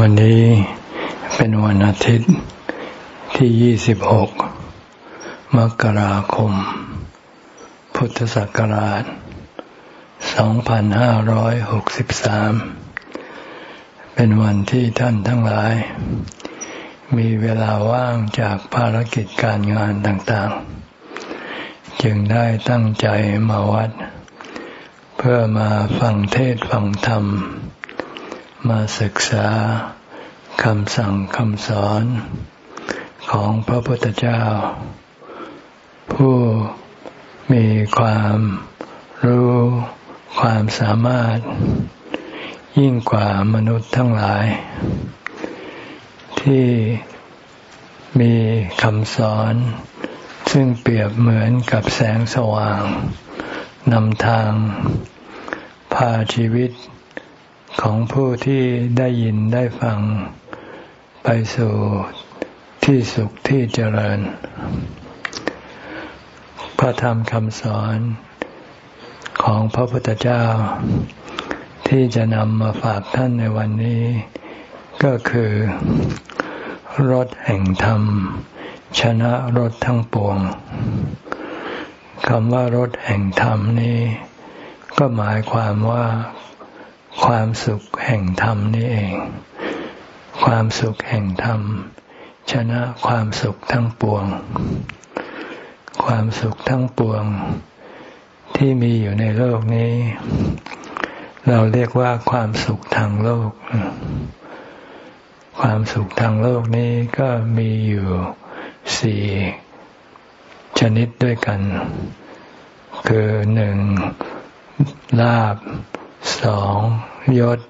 วันนี้เป็นวันอาทิตย์ที่ 26 มกราคม พุทธศักราช 2563 เป็นวันที่ท่านทั้งหลาย มีเวลาว่างจากภารกิจการงานต่างๆ จึงได้ตั้งใจมาวัด เพื่อมาฟังเทศฟังธรรม มาศึกษาคำสั่งคำสอนของพระพุทธเจ้า ผู้มีความรู้ความสามารถ ยิ่งกว่ามนุษย์ทั้งหลาย ที่มีคำสอน ซึ่งเปรียบเหมือนกับแสงสว่างนำทางพาชีวิต ของผู้ที่ได้ยินได้ฟังไปสู่ที่สุขที่เจริญ พระธรรมคำสอนของพระพุทธเจ้า ที่จะนำมาฝากท่านในวันนี้ ก็คือรถแห่งธรรม ชนะรถทั้งปวงคำว่ารถแห่งธรรมนี้ ก็หมายความว่า ความสุขแห่งธรรมนี่เอง ความสุขแห่งธรรม ชนะความสุขทั้งปวง ความสุขทั้งปวง ที่มีอยู่ในโลกนี้ เราเรียกว่าความสุขทางโลก ความสุขทางโลกนี้ก็มีอยู่สี่ชนิดด้วยกัน คือหนึ่งลาบ สองยศ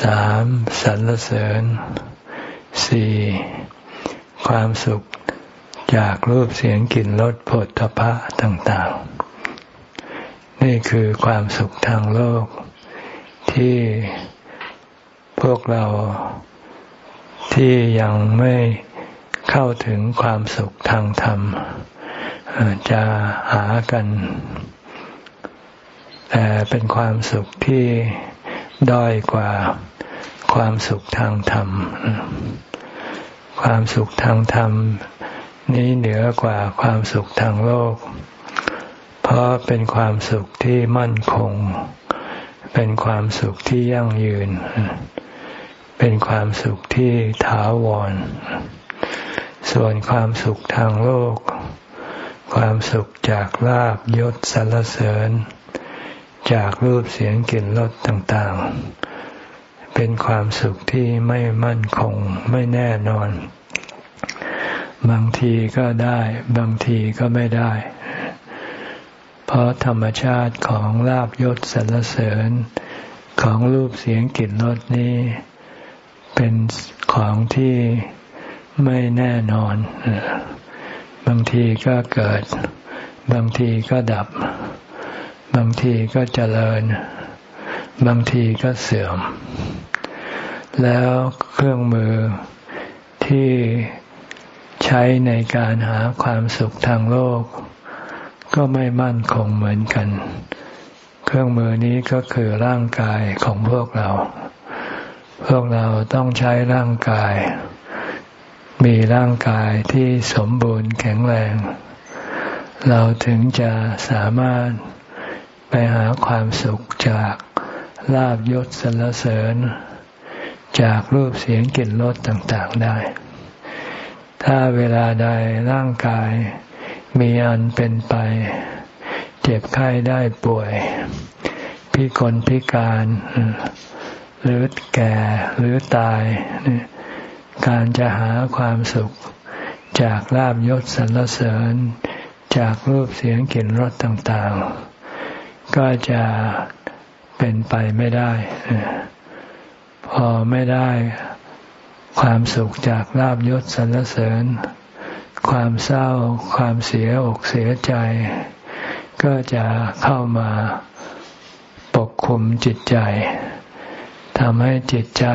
สามสรรเสริญสี่ความสุขจากรูปเสียงกลิ่นรสผลทพะต่างๆ นี่คือความสุขทางโลก ที่พวกเราที่ยังไม่เข้าถึงความสุขทางธรรม จะหากัน แต่เป็นความสุขที่ด้อยกว่าความสุขทางธรรม ความสุขทางธรรม นี้เหนือกว่าความสุขทางโลก เพราะเป็นความสุขที่มั่นคง เป็นความสุขที่ยั่งยืน เป็นความสุขที่ถาวร ส่วนความสุขทางโลก ความสุขจากลาบยศสรรเสริญ จากรูปเสียงกลิ่นรสต่างๆ เป็นความสุขที่ไม่มั่นคงไม่แน่นอน บางทีก็ได้ บางทีก็ไม่ได้ เพราะธรรมชาติของลาบยศสรรเสริญของรูปเสียงกลิ่นรสนี้ เป็นของที่ไม่แน่นอน บางทีก็เกิด บางทีก็ดับ บางทีก็เจริญ บางทีก็เสื่อม แล้วเครื่องมือที่ใช้ในการหาความสุขทางโลก ก็ไม่มั่นคงเหมือนกัน เครื่องมือนี้ก็คือร่างกายของพวกเรา พวกเราต้องใช้ร่างกาย มีร่างกายที่สมบูรณ์แข็งแรง เราถึงจะสามารถ ไปหาความสุขจากลาบยศสรรเสริญ จากรูปเสียงกลิ่นรสต่างๆได้ ถ้าเวลาใดร่างกายมีอันเป็นไป เจ็บไข้ได้ป่วย พิกลพิการ หรือแก่หรือตาย การจะหาความสุขจากลาบยศสรรเสริญ จากรูปเสียงกลิ่นรสต่างๆ ก็จะเป็นไปไม่ได้ พอไม่ได้ความสุขจากลาบยศสรรเสริญ ความเศร้าความเสียอกเสียใจ ก็จะเข้ามาปกคุมจิตใจทำให้จิตใจ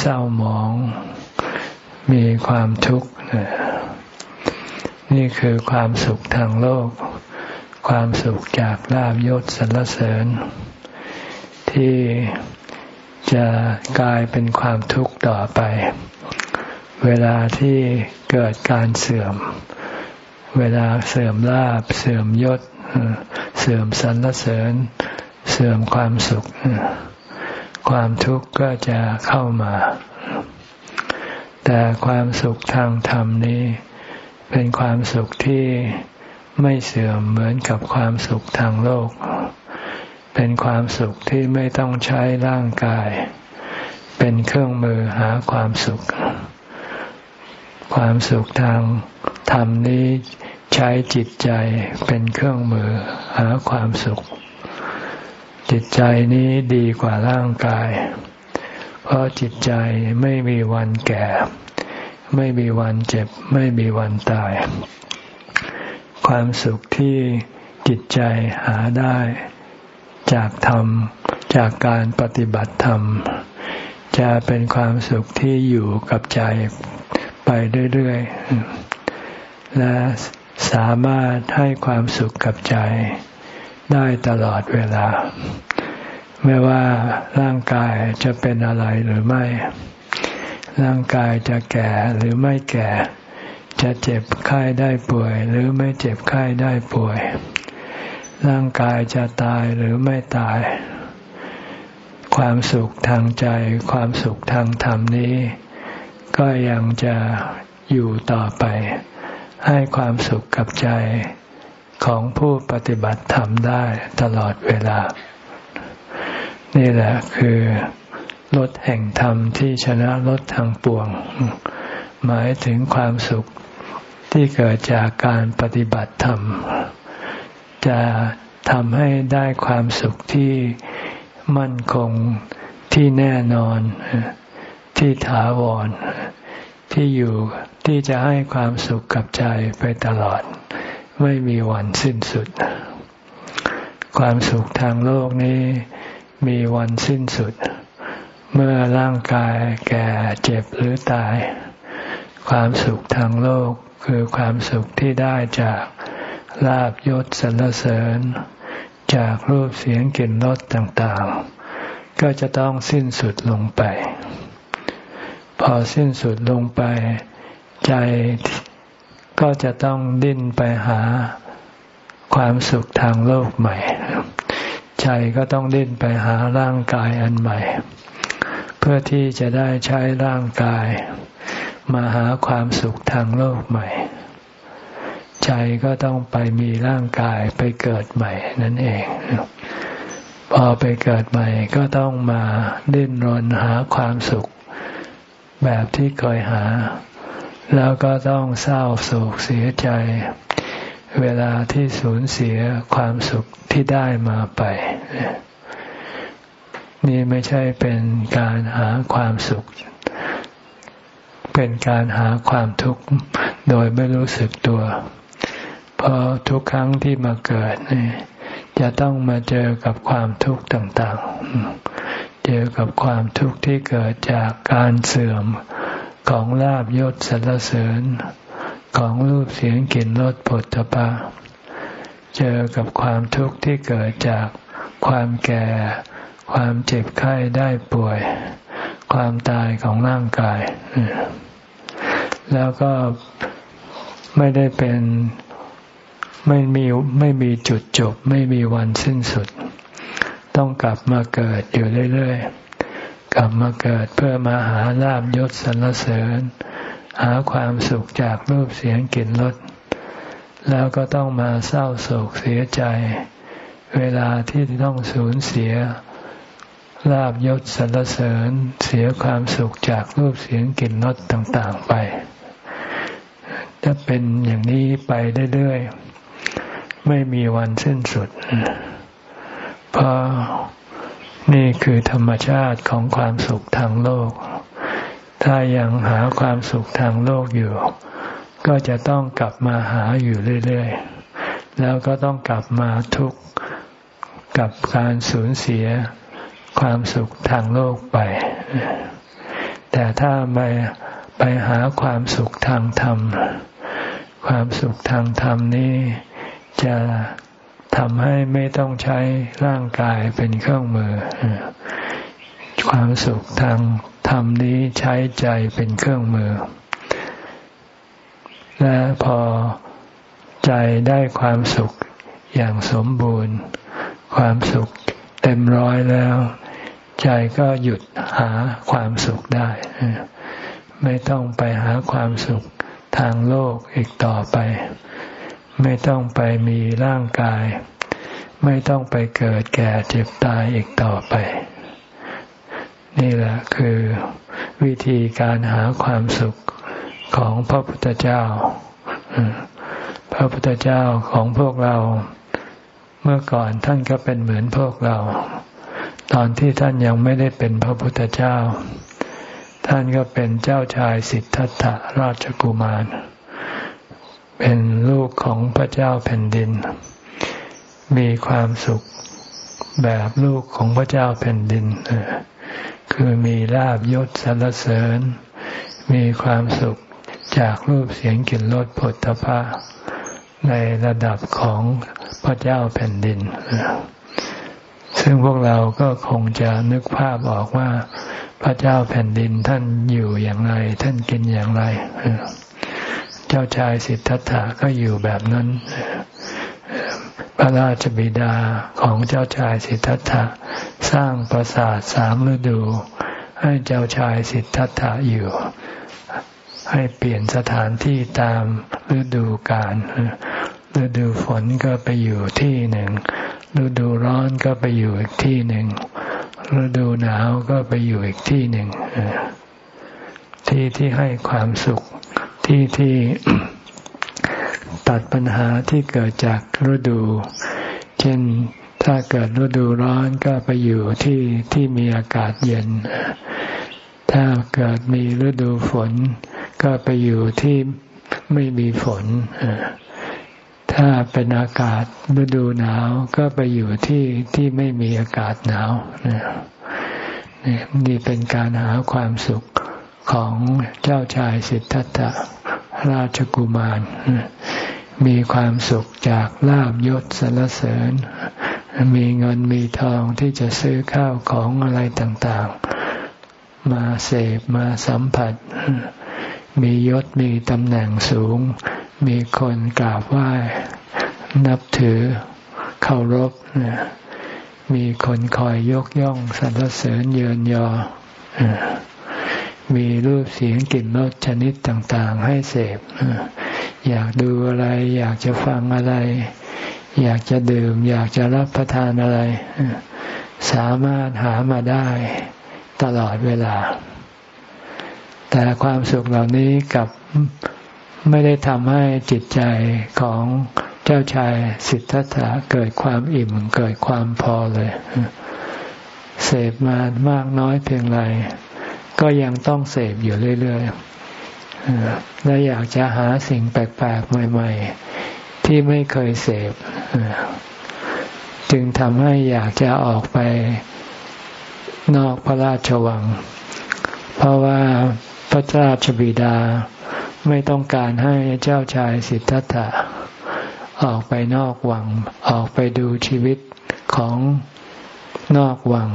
เศร้าหมอง มีความทุกข์นี่คือความสุขทางโลก ความสุขจากลาบยศสรรเสริญ ที่จะกลายเป็นความทุกข์ต่อไป เวลาที่เกิดการเสื่อม เวลาเสื่อมลาบเสื่อมยศ เสื่อมสรรเสริญ เสื่อมความสุข ความทุกข์ก็จะเข้ามา แต่ความสุขทางธรรมนี้ เป็นความสุขที่ ไม่เสื่อมเหมือนกับความสุขทางโลก เป็นความสุขที่ไม่ต้องใช้ร่างกาย เป็นเครื่องมือหาความสุข ความสุขทางธรรมนี้ใช้จิตใจเป็นเครื่องมือหาความสุข จิตใจนี้ดีกว่าร่างกาย เพราะจิตใจไม่มีวันแก่ ไม่มีวันเจ็บ ไม่มีวันตาย ความสุขที่จิตใจหาได้ จากธรรม จากการปฏิบัติธรรม จะเป็นความสุขที่อยู่กับใจไปเรื่อยๆ และสามารถให้ความสุขกับใจได้ตลอดเวลา ไม่ว่าร่างกายจะเป็นอะไรหรือไม่ ร่างกายจะแก่หรือไม่แก่ จะเจ็บไข้ได้ป่วย หรือไม่เจ็บไข้ได้ป่วย ร่างกายจะตายหรือไม่ตาย ความสุขทางใจ ความสุขทางธรรมนี้ ก็ยังจะอยู่ต่อไป ให้ความสุขกับใจของผู้ปฏิบัติธรรมได้ตลอดเวลา นี่แหละคือรถแห่งธรรมที่ชนะรถทางปวง หมายถึงความสุข ที่เกิดจากการปฏิบัติธรรม จะทำให้ได้ความสุขที่มั่นคงที่แน่นอน ที่ถาวร ที่อยู่ที่จะให้ความสุขกับใจไปตลอด ไม่มีวันสิ้นสุด ความสุขทางโลกนี้มีวันสิ้นสุด เมื่อร่างกายแก่เจ็บหรือตาย ความสุขทางโลก คือความสุขที่ได้จากลาบยศสรรเสริญ จากรูปเสียงกลิ่นรสต่างๆ ก็จะต้องสิ้นสุดลงไป พอสิ้นสุดลงไป ใจก็จะต้องดิ้นไปหาความสุขทางโลกใหม่ ใจก็ต้องดิ้นไปหาร่างกายอันใหม่ เพื่อที่จะได้ใช้ร่างกาย มาหาความสุขทางโลกใหม่ ใจก็ต้องไปมีร่างกายไปเกิดใหม่นั่นเอง พอไปเกิดใหม่ก็ต้องมาดิ้นรนหาความสุข แบบที่เคยหา แล้วก็ต้องเศร้าโศกเสียใจ เวลาที่สูญเสียความสุขที่ได้มาไป นี่ไม่ใช่เป็นการหาความสุข เป็นการหาความทุกข์โดยไม่รู้สึกตัว เพราะทุกครั้งที่มาเกิดนี่จะต้องมาเจอกับความทุกข์ต่างๆ เจอกับความทุกข์ที่เกิดจากการเสื่อมของลาบยศสรรเสริญ ของรูปเสียงกลิ่นรสผลตภะเจอกับความทุกข์ที่เกิดจากความแก่ ความเจ็บไข้ได้ป่วย ความตายของร่างกาย แล้วก็ไม่ได้เป็นไม่มีไม่มีจุดจบ ไม่มีวันสิ้นสุด ต้องกลับมาเกิดอยู่เรื่อยๆ กลับมาเกิดเพื่อมาหาลาบยศสรรเสริญ หาความสุขจากรูปเสียงกลิ่นรสแล้วก็ต้องมาเศร้าโศกเสียใจ เวลาที่ต้องสูญเสียลาบยศสรรเสริญเสียความสุขจากรูปเสียงกลิ่นรสต่าง ๆ ไป ถ้าเป็นอย่างนี้ไปเรื่อยๆไม่มีวันสิ้นสุด เพราะนี่คือธรรมชาติของความสุขทางโลก ถ้ายังหาความสุขทางโลกอยู่ ก็จะต้องกลับมาหาอยู่เรื่อยๆ แล้วก็ต้องกลับมาทุกข์กับการสูญเสียความสุขทางโลกไป แต่ถ้าไม่ไปหาความสุขทางธรรม ความสุขทางธรรมนี้จะทำให้ไม่ต้องใช้ร่างกายเป็นเครื่องมือ ความสุขทางธรรมนี้ใช้ใจเป็นเครื่องมือ และพอใจได้ความสุขอย่างสมบูรณ์ ความสุขเต็มร้อยแล้ว ใจก็หยุดหาความสุขได้ ไม่ต้องไปหาความสุข ทางโลกอีกต่อไป ไม่ต้องไปมีร่างกาย ไม่ต้องไปเกิดแก่เจ็บตายอีกต่อไป นี่แหละคือวิธีการหาความสุขของพระพุทธเจ้า พระพุทธเจ้าของพวกเรา เมื่อก่อนท่านก็เป็นเหมือนพวกเรา ตอนที่ท่านยังไม่ได้เป็นพระพุทธเจ้า ท่านก็เป็นเจ้าชายสิทธัตถะราชกุมาร เป็นลูกของพระเจ้าแผ่นดิน มีความสุขแบบลูกของพระเจ้าแผ่นดิน คือมีลาบยศสรรเสริญ มีความสุขจากรูปเสียงกลิ่นรสผลตภะในระดับของพระเจ้าแผ่นดิน ซึ่งพวกเราก็คงจะนึกภาพออกว่า พระเจ้าแผ่นดินท่านอยู่อย่างไร ท่านกินอย่างไร เจ้าชายสิทธัตถะก็อยู่แบบนั้น พระราชบิดาของเจ้าชายสิทธัตถะสร้างปราสาทสามฤดู ให้เจ้าชายสิทธัตถะอยู่ ให้เปลี่ยนสถานที่ตามฤดูกาลฤดูฝนก็ไปอยู่ที่หนึ่งฤดูร้อนก็ไปอยู่อีกที่หนึ่ง ฤดูหนาวก็ไปอยู่อีกที่หนึ่งที่ที่ให้ความสุขที่ที่ตัดปัญหาที่เกิดจากฤดู เช่นถ้าเกิดฤดูร้อนก็ไปอยู่ที่ที่มีอากาศเย็น ถ้าเกิดมีฤดูฝน ก็ไปอยู่ที่ไม่มีฝน ถ้าเป็นอากาศฤดูหนาวก็ไปอยู่ที่ที่ไม่มีอากาศหนาวนี่เป็นการหาความสุขของเจ้าชายสิทธัตถะราชกุมาร มีความสุขจากลาบยศสรรเสริญ มีเงินมีทองที่จะซื้อข้าวของอะไรต่างๆ มาเสพมาสัมผัส มียศมีตำแหน่งสูง มีคนกราบไหว้ นับถือเคารพมีคนคอยยกย่องสรรเสริญเยินยอ มีรูปเสียงกลิ่นรสชนิดต่างๆ ให้เสพ อยากดูอะไร อยากจะฟังอะไร อยากจะดื่ม อยากจะรับประทานอะไร สามารถหามาได้ตลอดเวลา แต่ความสุขเหล่านี้กับ ไม่ได้ทำให้จิตใจของเจ้าชายสิทธัตถะเกิดความอิ่มเกิดความพอเลย เสพมามากน้อยเพียงไรก็ยังต้องเสพอยู่เรื่อยๆและอยากจะหาสิ่งแปลกๆใหม่ ๆ ที่ไม่เคยเสพจึงทำให้อยากจะออกไปนอกพระราชวัง เพราะว่าพระราชบิดา ไม่ต้องการให้เจ้าชายสิทธัตถะออกไปนอกวัง ออกไปดูชีวิตของนอกวัง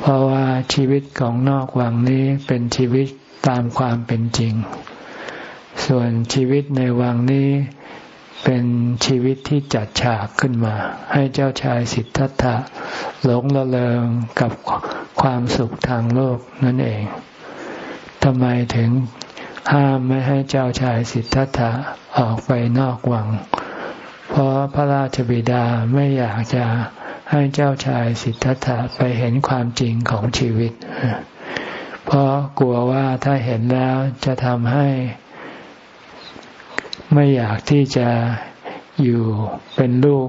เพราะว่าชีวิตของนอกวังนี้เป็นชีวิตตามความเป็นจริง ส่วนชีวิตในวังนี้เป็นชีวิตที่จัดฉากขึ้นมา ให้เจ้าชายสิทธัตถะหลงละเลงกับความสุขทางโลกนั่นเองทำไมถึง ห้ามไม่ให้เจ้าชายสิทธัตถะออกไปนอกวัง เพราะพระราชบิดาไม่อยากจะให้เจ้าชายสิทธัตถะไปเห็นความจริงของชีวิต เพราะกลัวว่าถ้าเห็นแล้วจะทำให้ ไม่อยากที่จะอยู่เป็นลูก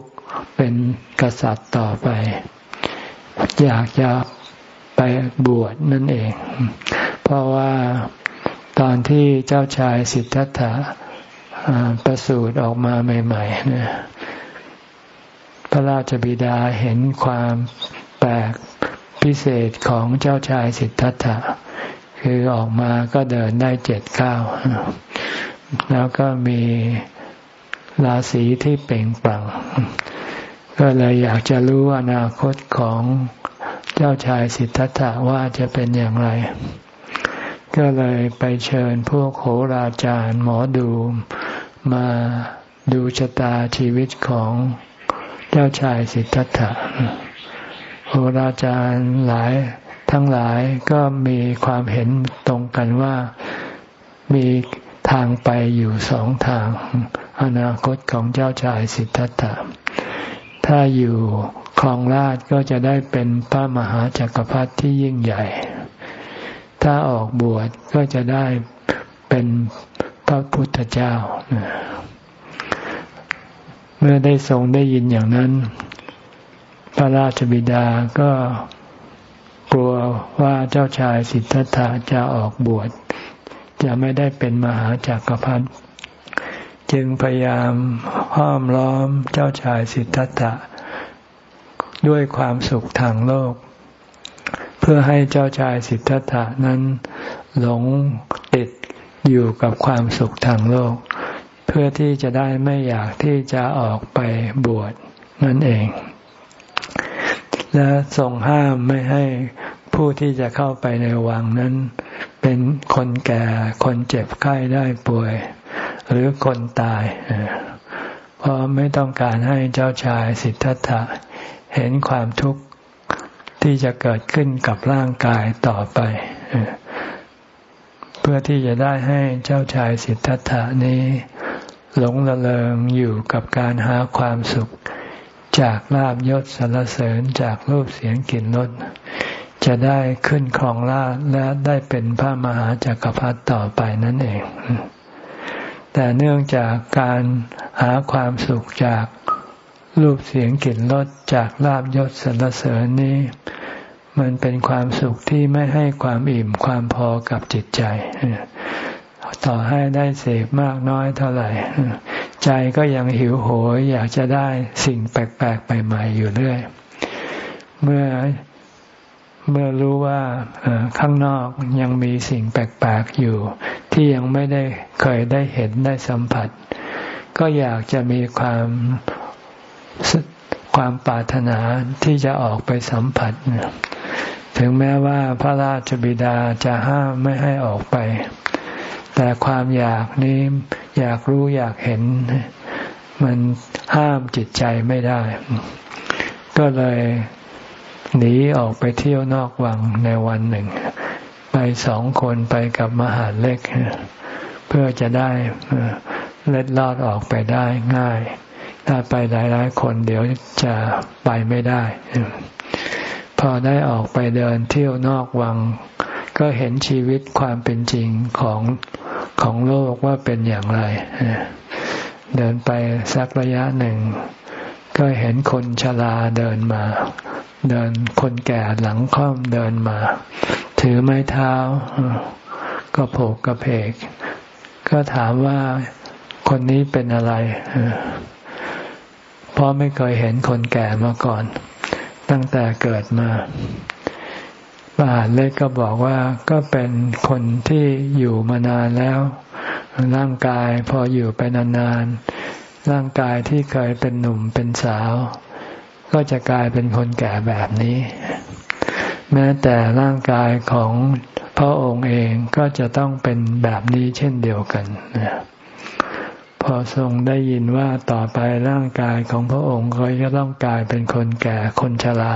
เป็นกษัตริย์ต่อไป อยากจะไปบวชนั่นเอง เพราะว่า ตอนที่เจ้าชายสิทธัตถะประสูติออกมาใหม่ๆนี่ยพระราชบิดาเห็นความแปลกพิเศษของเจ้าชายสิทธัตถะคือออกมาก็เดินได้เจ็ดก้าวแล้วก็มีราศีที่เปล่งปลั่งก็เลยอยากจะรู้อนาคตของเจ้าชายสิทธัตถะว่าจะเป็นอย่างไร ก็เลยไปเชิญพวกโหราจารย์หมอดูมาดูชะตาชีวิตของเจ้าชายสิทธัตถะโหราจารย์หลายทั้งหลายก็มีความเห็นตรงกันว่ามีทางไปอยู่สองทาง อนาคตของเจ้าชายสิทธัตถะ ถ้าอยู่ครองราชก็จะได้เป็นพระมหาจักรพรรดิที่ยิ่งใหญ่ ถ้าออกบวชก็จะได้เป็นพระพุทธเจ้า เมื่อได้ทรงได้ยินอย่างนั้น พระราชบิดาก็กลัวว่าเจ้าชายสิทธัตถะจะออกบวช จะไม่ได้เป็นมหาจากักรพรรดิจึงพยายามห้อมล้อมเจ้าชายสิทธัตถะด้วยความสุขทางโลก พื่อให้เจ้าชายสิทธัตถะนั้นหลงติดอยู่กับความสุขทางโลก เพื่อที่จะได้ไม่อยากที่จะออกไปบวชนั่นเอง และทรงห้ามไม่ให้ผู้ที่จะเข้าไปในวังนั้น เป็นคนแก่คนเจ็บไข้ได้ป่วย หรือคนตาย เพราะไม่ต้องการให้เจ้าชายสิทธัตถะเห็นความทุกข์ ที่จะเกิดขึ้นกับร่างกายต่อไป เพื่อที่จะได้ให้เจ้าชายสิทธัตถะนี้ หลงละเลงอยู่กับการหาความสุข จากลาบยศสรรเสริญจากรูปเสียงกลิ่นรสจะได้ขึ้นครองราชและได้เป็นพระมหาจักรพรรดิต่อไปนั่นเอง แต่เนื่องจากการหาความสุขจาก รูปเสียงกลิ่นรสจากลาบยศสรรเสริญนี้ มันเป็นความสุขที่ไม่ให้ความอิ่มความพอกับจิตใจ ต่อให้ได้เสพมากน้อยเท่าไหร่ ใจก็ยังหิวโหยอยากจะได้สิ่งแปลกๆใหม่ๆอยู่เรื่อย เมื่อเมื่อรู้ว่าข้างนอกยังมีสิ่งแปลกๆอยู่ ที่ยังไม่ได้เคยได้เห็นได้สัมผัส ก็อยากจะมีความ ความปรารถนาที่จะออกไปสัมผัส ถึงแม้ว่าพระราชบิดาจะห้ามไม่ให้ออกไป แต่ความอยากนี้อยากรู้อยากเห็น มันห้ามจิตใจไม่ได้ ก็เลยหนีออกไปเที่ยวนอกวังในวันหนึ่ง ไปสองคนไปกับมหาเล็ก เพื่อจะได้เล็ดลอดออกไปได้ง่าย ถ้าไปหลายๆ คนเดี๋ยวจะไปไม่ได้ พอได้ออกไปเดินเที่ยวนอกวัง ก็เห็นชีวิตความเป็นจริงของของโลกว่าเป็นอย่างไร เดินไปสักระยะหนึ่ง ก็เห็นคนชราเดินมา เดินคนแก่หลังค่อมเดินมา ถือไม้เท้า ก็โผกกระเพก ก็ถามว่าคนนี้เป็นอะไรเพราะไม่เคยเห็นคนแก่มาก่อน ตั้งแต่เกิดมาบาทเล็กก็บอกว่าก็เป็นคนที่อยู่มานานแล้ว ร่างกายพออยู่ไปนานๆร่างกายที่เคยเป็นหนุ่มเป็นสาว ก็จะกลายเป็นคนแก่แบบนี้ แม้แต่ร่างกายของพระองค์เองก็จะต้องเป็นแบบนี้เช่นเดียวกันนะ พอทรงได้ยินว่าต่อไปร่างกายของพระองค์ก็จะต้องกลายเป็นคนแก่คนชรา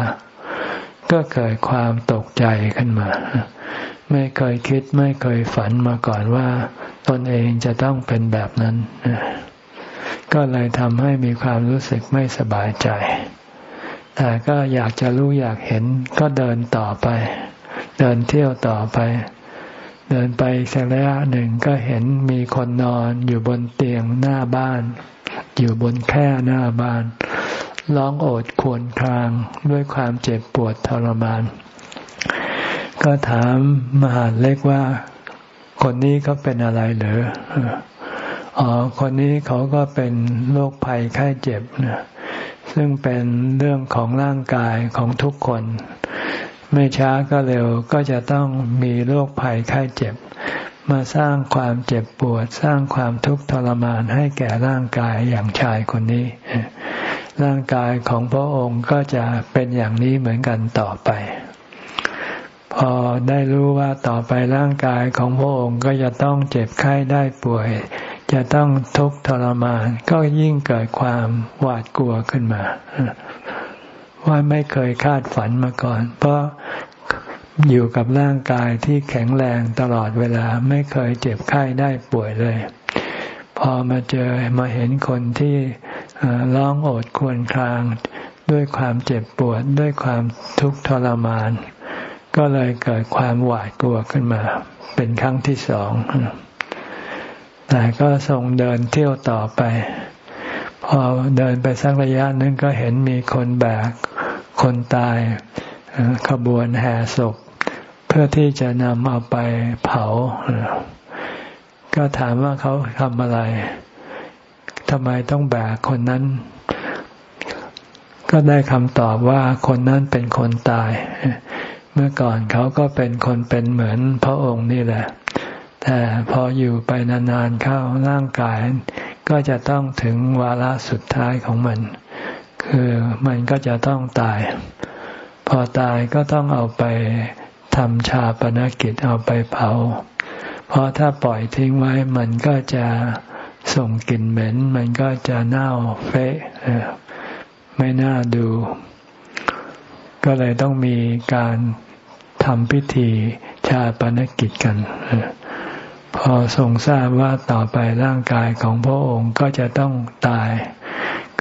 ก็เกิดความตกใจขึ้นมา ไม่เคยคิดไม่เคยฝันมาก่อนว่า ตนเองจะต้องเป็นแบบนั้น ก็เลยทำให้มีความรู้สึกไม่สบายใจ แต่ก็อยากจะรู้อยากเห็นก็เดินต่อไป เดินเที่ยวต่อไป เดินไปสักระยะหนึ่งก็เห็นมีคนนอนอยู่บนเตียงหน้าบ้าน อยู่บนแค่หน้าบ้าน ร้องโอดครวญครางด้วยความเจ็บปวดทรมาน ก็ถามมหาเล็กว่า คนนี้เขาเป็นอะไรเหรออ๋อคนนี้เขาก็เป็นโรคภัยไข้เจ็บนะซึ่งเป็นเรื่องของร่างกายของทุกคน ไม่ช้าก็เร็วก็จะต้องมีโรคภัยไข้เจ็บ มาสร้างความเจ็บปวด สร้างความทุกข์ทรมานให้แก่ร่างกายอย่างชายคนนี้ ร่างกายของพระองค์ก็จะเป็นอย่างนี้เหมือนกันต่อไป พอได้รู้ว่าต่อไปร่างกายของพระองค์ก็จะต้องเจ็บไข้ได้ป่วย จะต้องทุกข์ทรมาน ก็ยิ่งเกิดความหวาดกลัวขึ้นมา ว่าไม่เคยคาดฝันมาก่อน เพราะอยู่กับร่างกายที่แข็งแรงตลอดเวลาไม่เคยเจ็บไข้ได้ป่วยเลย พอมาเจอมาเห็นคนที่ร้องโอดควญคราง ด้วยความเจ็บปวดด้วยความทุกข์ทรมาน ก็เลยเกิดความหวาดกลัวขึ้นมา เป็นครั้งที่สอง แต่ก็ทรงเดินเที่ยวต่อไป พอเดินไปสักระยะนึงก็เห็นมีคนแบก คนตายขบวนแห่ศพ เพื่อที่จะนำเอาไปเผา ก็ถามว่าเขาทำอะไรทำไมต้องแบกคนนั้น ก็ได้คำตอบว่าคนนั้นเป็นคนตาย เมื่อก่อนเขาก็เป็นคนเป็นเหมือนพระองค์นี่แหละ แต่พออยู่ไปนานๆเข้าร่างกาย ก็จะต้องถึงวาระสุดท้ายของมัน มันก็จะต้องตาย พอตายก็ต้องเอาไปทำชาปนกิจเอาไปเผา เพราะถ้าปล่อยทิ้งไว้มันก็จะส่งกลิ่นเหม็น มันก็จะเน่าเฟะไม่น่าดู ก็เลยต้องมีการทำพิธีชาปนกิจกัน พอทรงทราบว่าต่อไปร่างกายของพระองค์ก็จะต้องตาย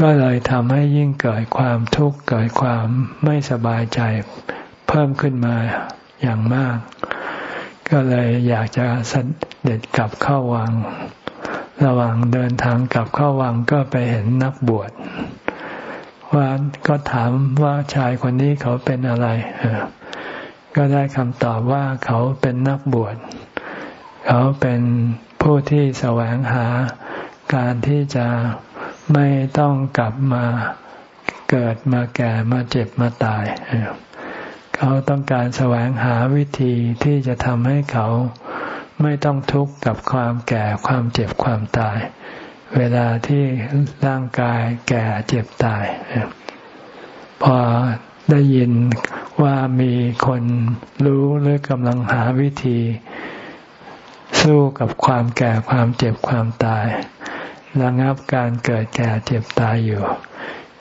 ก็เลยทำให้ยิ่งเกิดความทุกข์เกิดความไม่สบายใจเพิ่มขึ้นมาอย่างมาก ก็เลยอยากจะสเด็จกลับเข้าวัง ระหว่างเดินทางกลับเข้าวังก็ไปเห็นนักบวชว่าก็ถามว่าชายคนนี้เขาเป็นอะไรก็ได้คำตอบว่าเขาเป็นนักบวช เขาเป็นผู้ที่แสวงหาการที่จะ ไม่ต้องกลับมาเกิดมาแก่มาเจ็บมาตาย เขาต้องการแสวงหาวิธีที่จะทำให้เขาไม่ต้องทุกข์กับความแก่ความเจ็บความตาย เวลาที่ร่างกายแก่เจ็บตาย พอได้ยินว่ามีคนรู้หรือกำลังหาวิธี สู้กับความแก่ความเจ็บความตาย ระงับการเกิดแก่เจ็บตายอยู่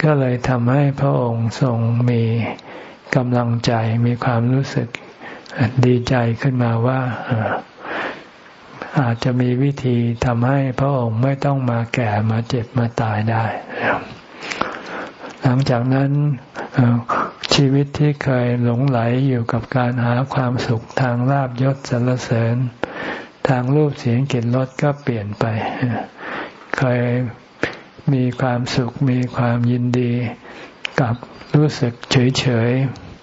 ก็เลยทำให้พระองค์ทรงมีกำลังใจมีความรู้สึกดีใจขึ้นมาว่าอาจจะมีวิธีทำให้พระองค์ไม่ต้องมาแก่มาเจ็บมาตายได้ หลังจากนั้นชีวิตที่เคยหลงไหลอยู่กับการหาความสุขทางลาบยศสรรเสริญ ทางรูปเสียงกลิ่นรสก็เปลี่ยนไป เคยมีความสุขมีความยินดีกับรู้สึกเฉย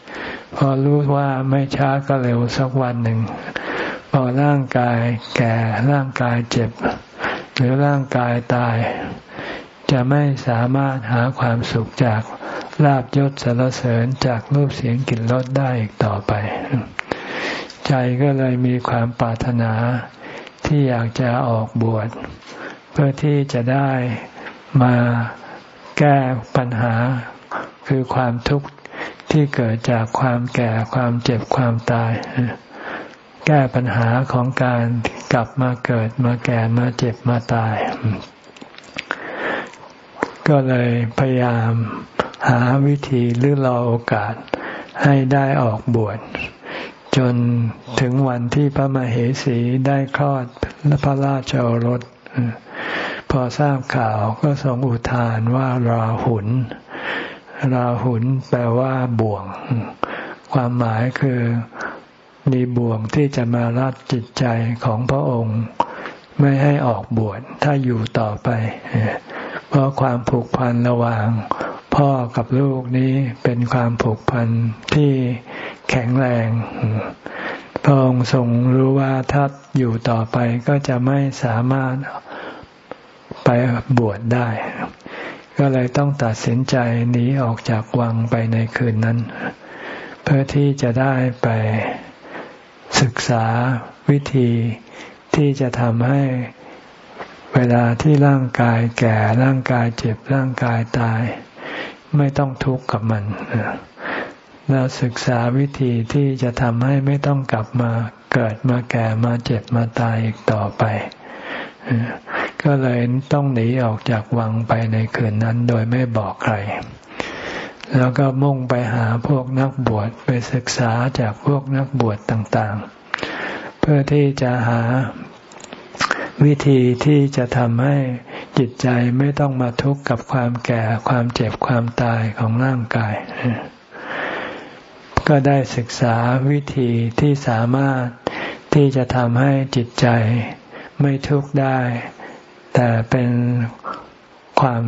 ๆพอรู้ว่าไม่ช้าก็เร็วสักวันหนึ่ง พอร่างกายแก่ร่างกายเจ็บ หรือร่างกายตาย จะไม่สามารถหาความสุขจากลาบยศสารเสริญจากรูปเสียงกลิ่นรสได้อีกต่อไป ใจก็เลยมีความปรารถนาที่อยากจะออกบวช เพื่อที่จะได้มาแก้ปัญหาคือความทุกข์ที่เกิดจากความแก่ความเจ็บความตาย แก้ปัญหาของการกลับมาเกิดมาแก่มาเจ็บมาตาย ก็เลยพยายามหาวิธีหรือรอโอกาสให้ได้ออกบวช จนถึงวันที่พระมเหสีได้คลอดพระราชโอรส พอทราบข่าวก็ทรงอุทานว่าราหุน ราหุนแปลว่าบ่วง ความหมายคือมีบ่วงที่จะมารัดจิตใจของพระองค์ ไม่ให้ออกบวชถ้าอยู่ต่อไป เพราะความผูกพันระหว่างพ่อกับลูกนี้เป็นความผูกพันที่แข็งแรง พระองค์ทรงรู้ว่าถ้าอยู่ต่อไปก็จะไม่สามารถไปบวชได้ ก็เลยต้องตัดสินใจหนีออกจากวังไปในคืนนั้น เพื่อที่จะได้ไปศึกษาวิธีที่จะทำให้เวลาที่ร่างกายแก่ร่างกายเจ็บร่างกายตาย ไม่ต้องทุกข์กับมัน แล้วศึกษาวิธีที่จะทำให้ไม่ต้องกลับมาเกิดมาแก่มาเจ็บมาตายอีกต่อไป ก็เลยต้องหนีออกจากวังไปในคืนนั้นโดยไม่บอกใคร แล้วก็มุ่งไปหาพวกนักบวชไปศึกษาจากพวกนักบวชต่างๆ เพื่อที่จะหาวิธีที่จะทำให้จิตใจไม่ต้องมาทุกข์กับความแก่ความเจ็บความตายของร่างกาย ก็ได้ศึกษาวิธีที่สามารถที่จะทำให้จิตใจไม่ทุกข์ได้ แต่เป็นความ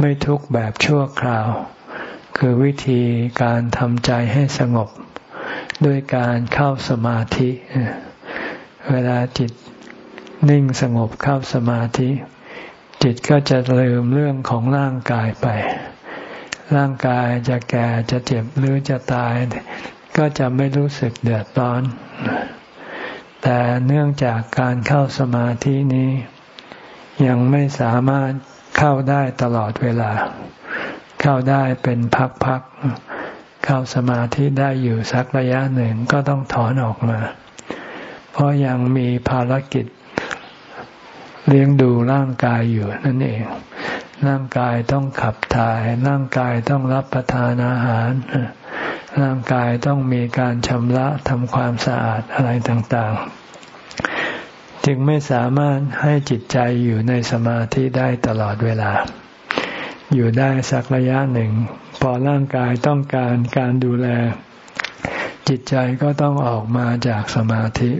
ไม่ทุกข์แบบชั่วคราว คือวิธีการทำใจให้สงบ ด้วยการเข้าสมาธิ เวลาจิตนิ่งสงบเข้าสมาธิ จิตก็จะลืมเรื่องของร่างกายไป ร่างกายจะแก่จะเจ็บหรือจะตาย ก็จะไม่รู้สึกเดือดร้อน แต่เนื่องจากการเข้าสมาธินี้ ยังไม่สามารถเข้าได้ตลอดเวลา เข้าได้เป็นพักๆเข้าสมาธิได้อยู่สักระยะหนึ่งก็ต้องถอนออกมา เพราะยังมีภารกิจเลี้ยงดูร่างกายอยู่นั่นเอง ร่างกายต้องขับถ่าย ร่างกายต้องรับประทานอาหาร ร่างกายต้องมีการชำระทำความสะอาดอะไรต่างๆ จึงไม่สามารถให้จิตใจอยู่ในสมาธิได้ตลอดเวลา อยู่ได้สักระยะหนึ่ง พอร่างกายต้องการการดูแล จิตใจก็ต้องออกมาจากสมาธิ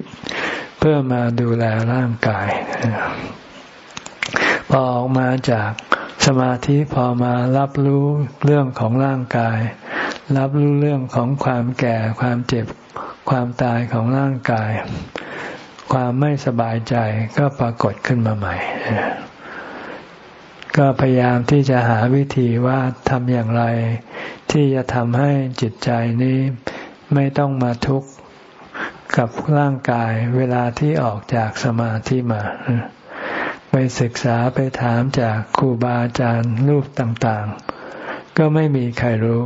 เพื่อมาดูแลร่างกายพอออกมาจาก สมาธิพอมารับรู้เรื่องของร่างกาย รับรู้เรื่องของความแก่ความเจ็บความตายของร่างกาย ความไม่สบายใจก็ปรากฏขึ้นมาใหม่ ก็พยายามที่จะหาวิธีว่าทำอย่างไร ที่จะทำให้จิตใจนี้ไม่ต้องมาทุกข์กับร่างกายเวลาที่ออกจากสมาธิมา ศึกษาไปถามจากครูบาอาจารย์รูปต่างๆ ก็ไม่มีใครรู้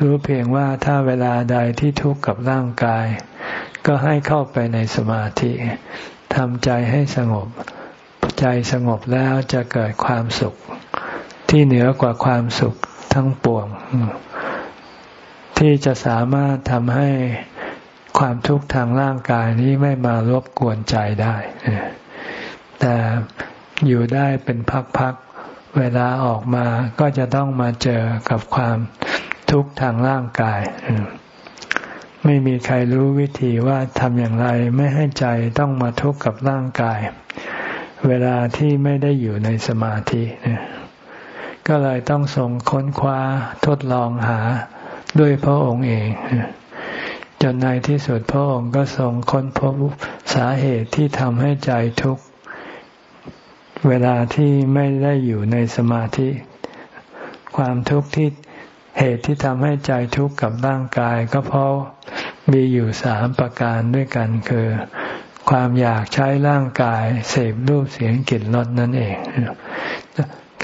รู้เพียงว่าถ้าเวลาใดที่ทุกข์กับร่างกาย ก็ให้เข้าไปในสมาธิทำใจให้สงบ ใจสงบแล้วจะเกิดความสุข ที่เหนือกว่าความสุขทั้งปวง ที่จะสามารถทำให้ความทุกข์ทางร่างกายนี้ไม่มารบกวนใจได้ แต่อยู่ได้เป็นพักๆ เวลาออกมาก็จะต้องมาเจอกับความทุกข์ทางร่างกาย ไม่มีใครรู้วิธีว่าทำอย่างไรไม่ให้ใจต้องมาทุกข์กับร่างกาย เวลาที่ไม่ได้อยู่ในสมาธิก็เลยต้องส่งค้นคว้าทดลองหาด้วยพระองค์เองจนในที่สุดพระองค์ก็ทรงค้นพบสาเหตุที่ทำให้ใจทุกข์ เวลาที่ไม่ได้อยู่ในสมาธิ ความทุกข์ที่เหตุที่ทำให้ใจทุกข์กับร่างกาย ก็เพราะมีอยู่สามประการด้วยกันคือ ความอยากใช้ร่างกายเสพรูปเสียงกลิ่นรสนั่นเอง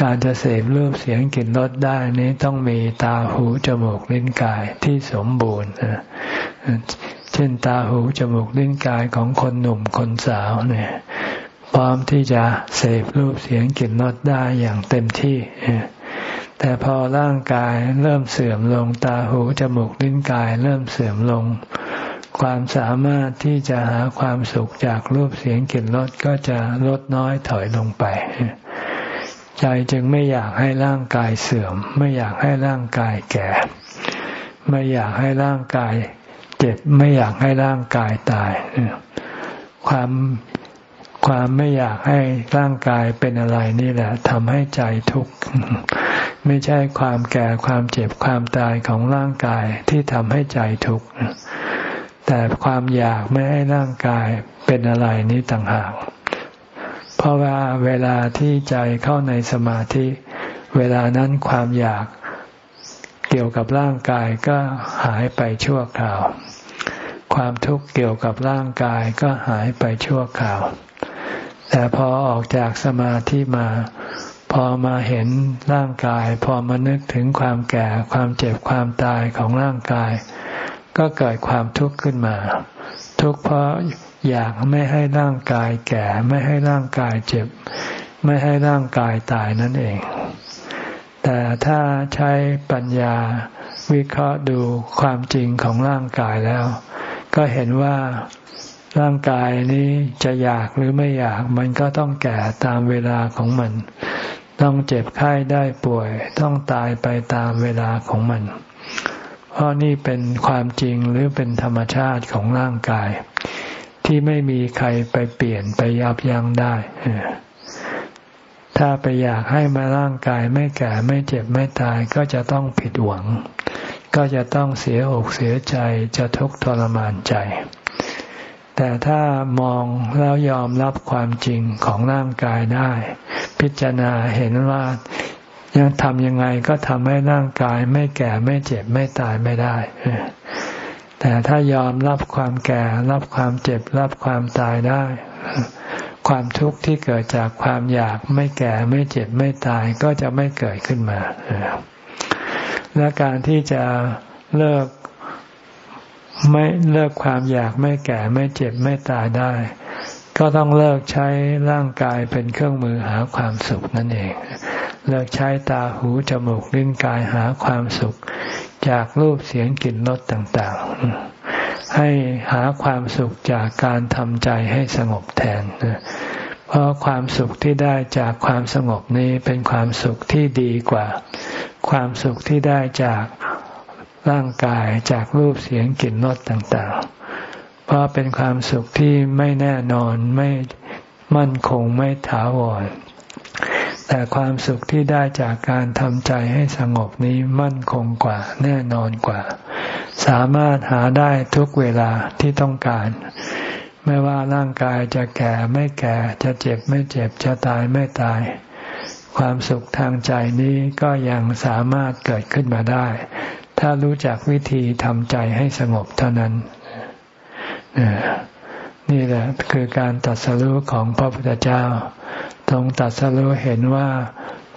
การจะเสพรูปเสียงกลิ่นรสได้นี้ต้องมีตาหูจมูกลิ้นกายที่สมบูรณ์เช่นตาหูจมูกลิ้นกายของคนหนุ่มคนสาวเนี่ย พร้อมที่จะเสพรูปเสียงกลิ่นรสได้อย่างเต็มที่ แต่พอร่างกายเริ่มเสื่อมลงตาหูจมูกลิ้นกายเริ่มเสื่อมลง ความสามารถที่จะหาความสุขจากรูปเสียงกลิ่นรสก็จะลดน้อยถอยลงไป ใจจึงไม่อยากให้ร่างกายเสื่อม ไม่อยากให้ร่างกายแก่ ไม่อยากให้ร่างกายเจ็บไม่อยากให้ร่างกายตายความ ความไม่อยากให้ร่างกายเป็นอะไรนี่แหละทำให้ใจทุกข์ไม่ใช่ความแก่ความเจ็บความตายของร่างกายที่ทำให้ใจทุกข์แต่ความอยากไม่ให้ร่างกายเป็นอะไรนี้ต่างหาก เพราะว่าเวลาที่ใจเข้าในสมาธิ เวลานั้นความอยากเกี่ยวกับร่างกายก็หายไปชั่วคราว ความทุกข์เกี่ยวกับร่างกายก็หายไปชั่วคราว แต่พอออกจากสมาธิมา พอมาเห็นร่างกาย พอมานึกถึงความแก่ความเจ็บความตายของร่างกาย ก็เกิดความทุกข์ขึ้นมา ทุกข์เพราะอยากไม่ให้ร่างกายแก่ ไม่ให้ร่างกายเจ็บ ไม่ให้ร่างกายตายนั่นเอง แต่ถ้าใช้ปัญญาวิเคราะห์ดูความจริงของร่างกายแล้ว ก็เห็นว่า ร่างกายนี้จะอยากหรือไม่อยาก มันก็ต้องแก่ตามเวลาของมัน ต้องเจ็บไข้ได้ป่วย ต้องตายไปตามเวลาของมัน เพราะนี่เป็นความจริงหรือเป็นธรรมชาติของร่างกาย ที่ไม่มีใครไปเปลี่ยนไปยับยั้งได้ถ้าไปอยากให้มาร่างกายไม่แก่ไม่เจ็บไม่ตายก็จะต้องผิดหวัง ก็จะต้องเสียอกเสียใจจะทุกข์ทรมานใจ แต่ถ้ามองแล้วยอมรับความจริงของร่างกายได้ พิจารณาเห็นว่ายังทำยังไงก็ทำให้ร่างกายไม่แก่ไม่เจ็บไม่ตายไม่ได้ แต่ถ้ายอมรับความแก่ รับความเจ็บ รับความตายได้ ความทุกข์ที่เกิดจากความอยากไม่แก่ไม่เจ็บไม่ตายก็จะไม่เกิดขึ้นมา และการที่จะเลิก ไม่เลิกความอยากไม่แก่ไม่เจ็บไม่ตายได้ ก็ต้องเลิกใช้ร่างกายเป็นเครื่องมือหาความสุขนั่นเอง เลิกใช้ตาหูจมูกลิ้นกายหาความสุข จากรูปเสียงกลิ่นรสต่างๆ ให้หาความสุขจากการทำใจให้สงบแทนเพราะความสุขที่ได้จากความสงบนี้เป็นความสุขที่ดีกว่า ความสุขที่ได้จาก ร่างกายจากรูปเสียงกลิ่นรสต่างๆ เพราะเป็นความสุขที่ไม่แน่นอนไม่มั่นคงไม่ถาวร แต่ความสุขที่ได้จากการทำใจให้สงบนี้มั่นคงกว่าแน่นอนกว่า สามารถหาได้ทุกเวลาที่ต้องการ ไม่ว่าร่างกายจะแก่ไม่แก่จะเจ็บไม่เจ็บจะตายไม่ตายความสุขทางใจนี้ก็ยังสามารถเกิดขึ้นมาได้ ถ้ารู้จักวิธีทำใจให้สงบเท่านั้น นี่แหละคือการตัดสรู้ของพระพุทธเจ้าตรงตัดสรู้เห็นว่า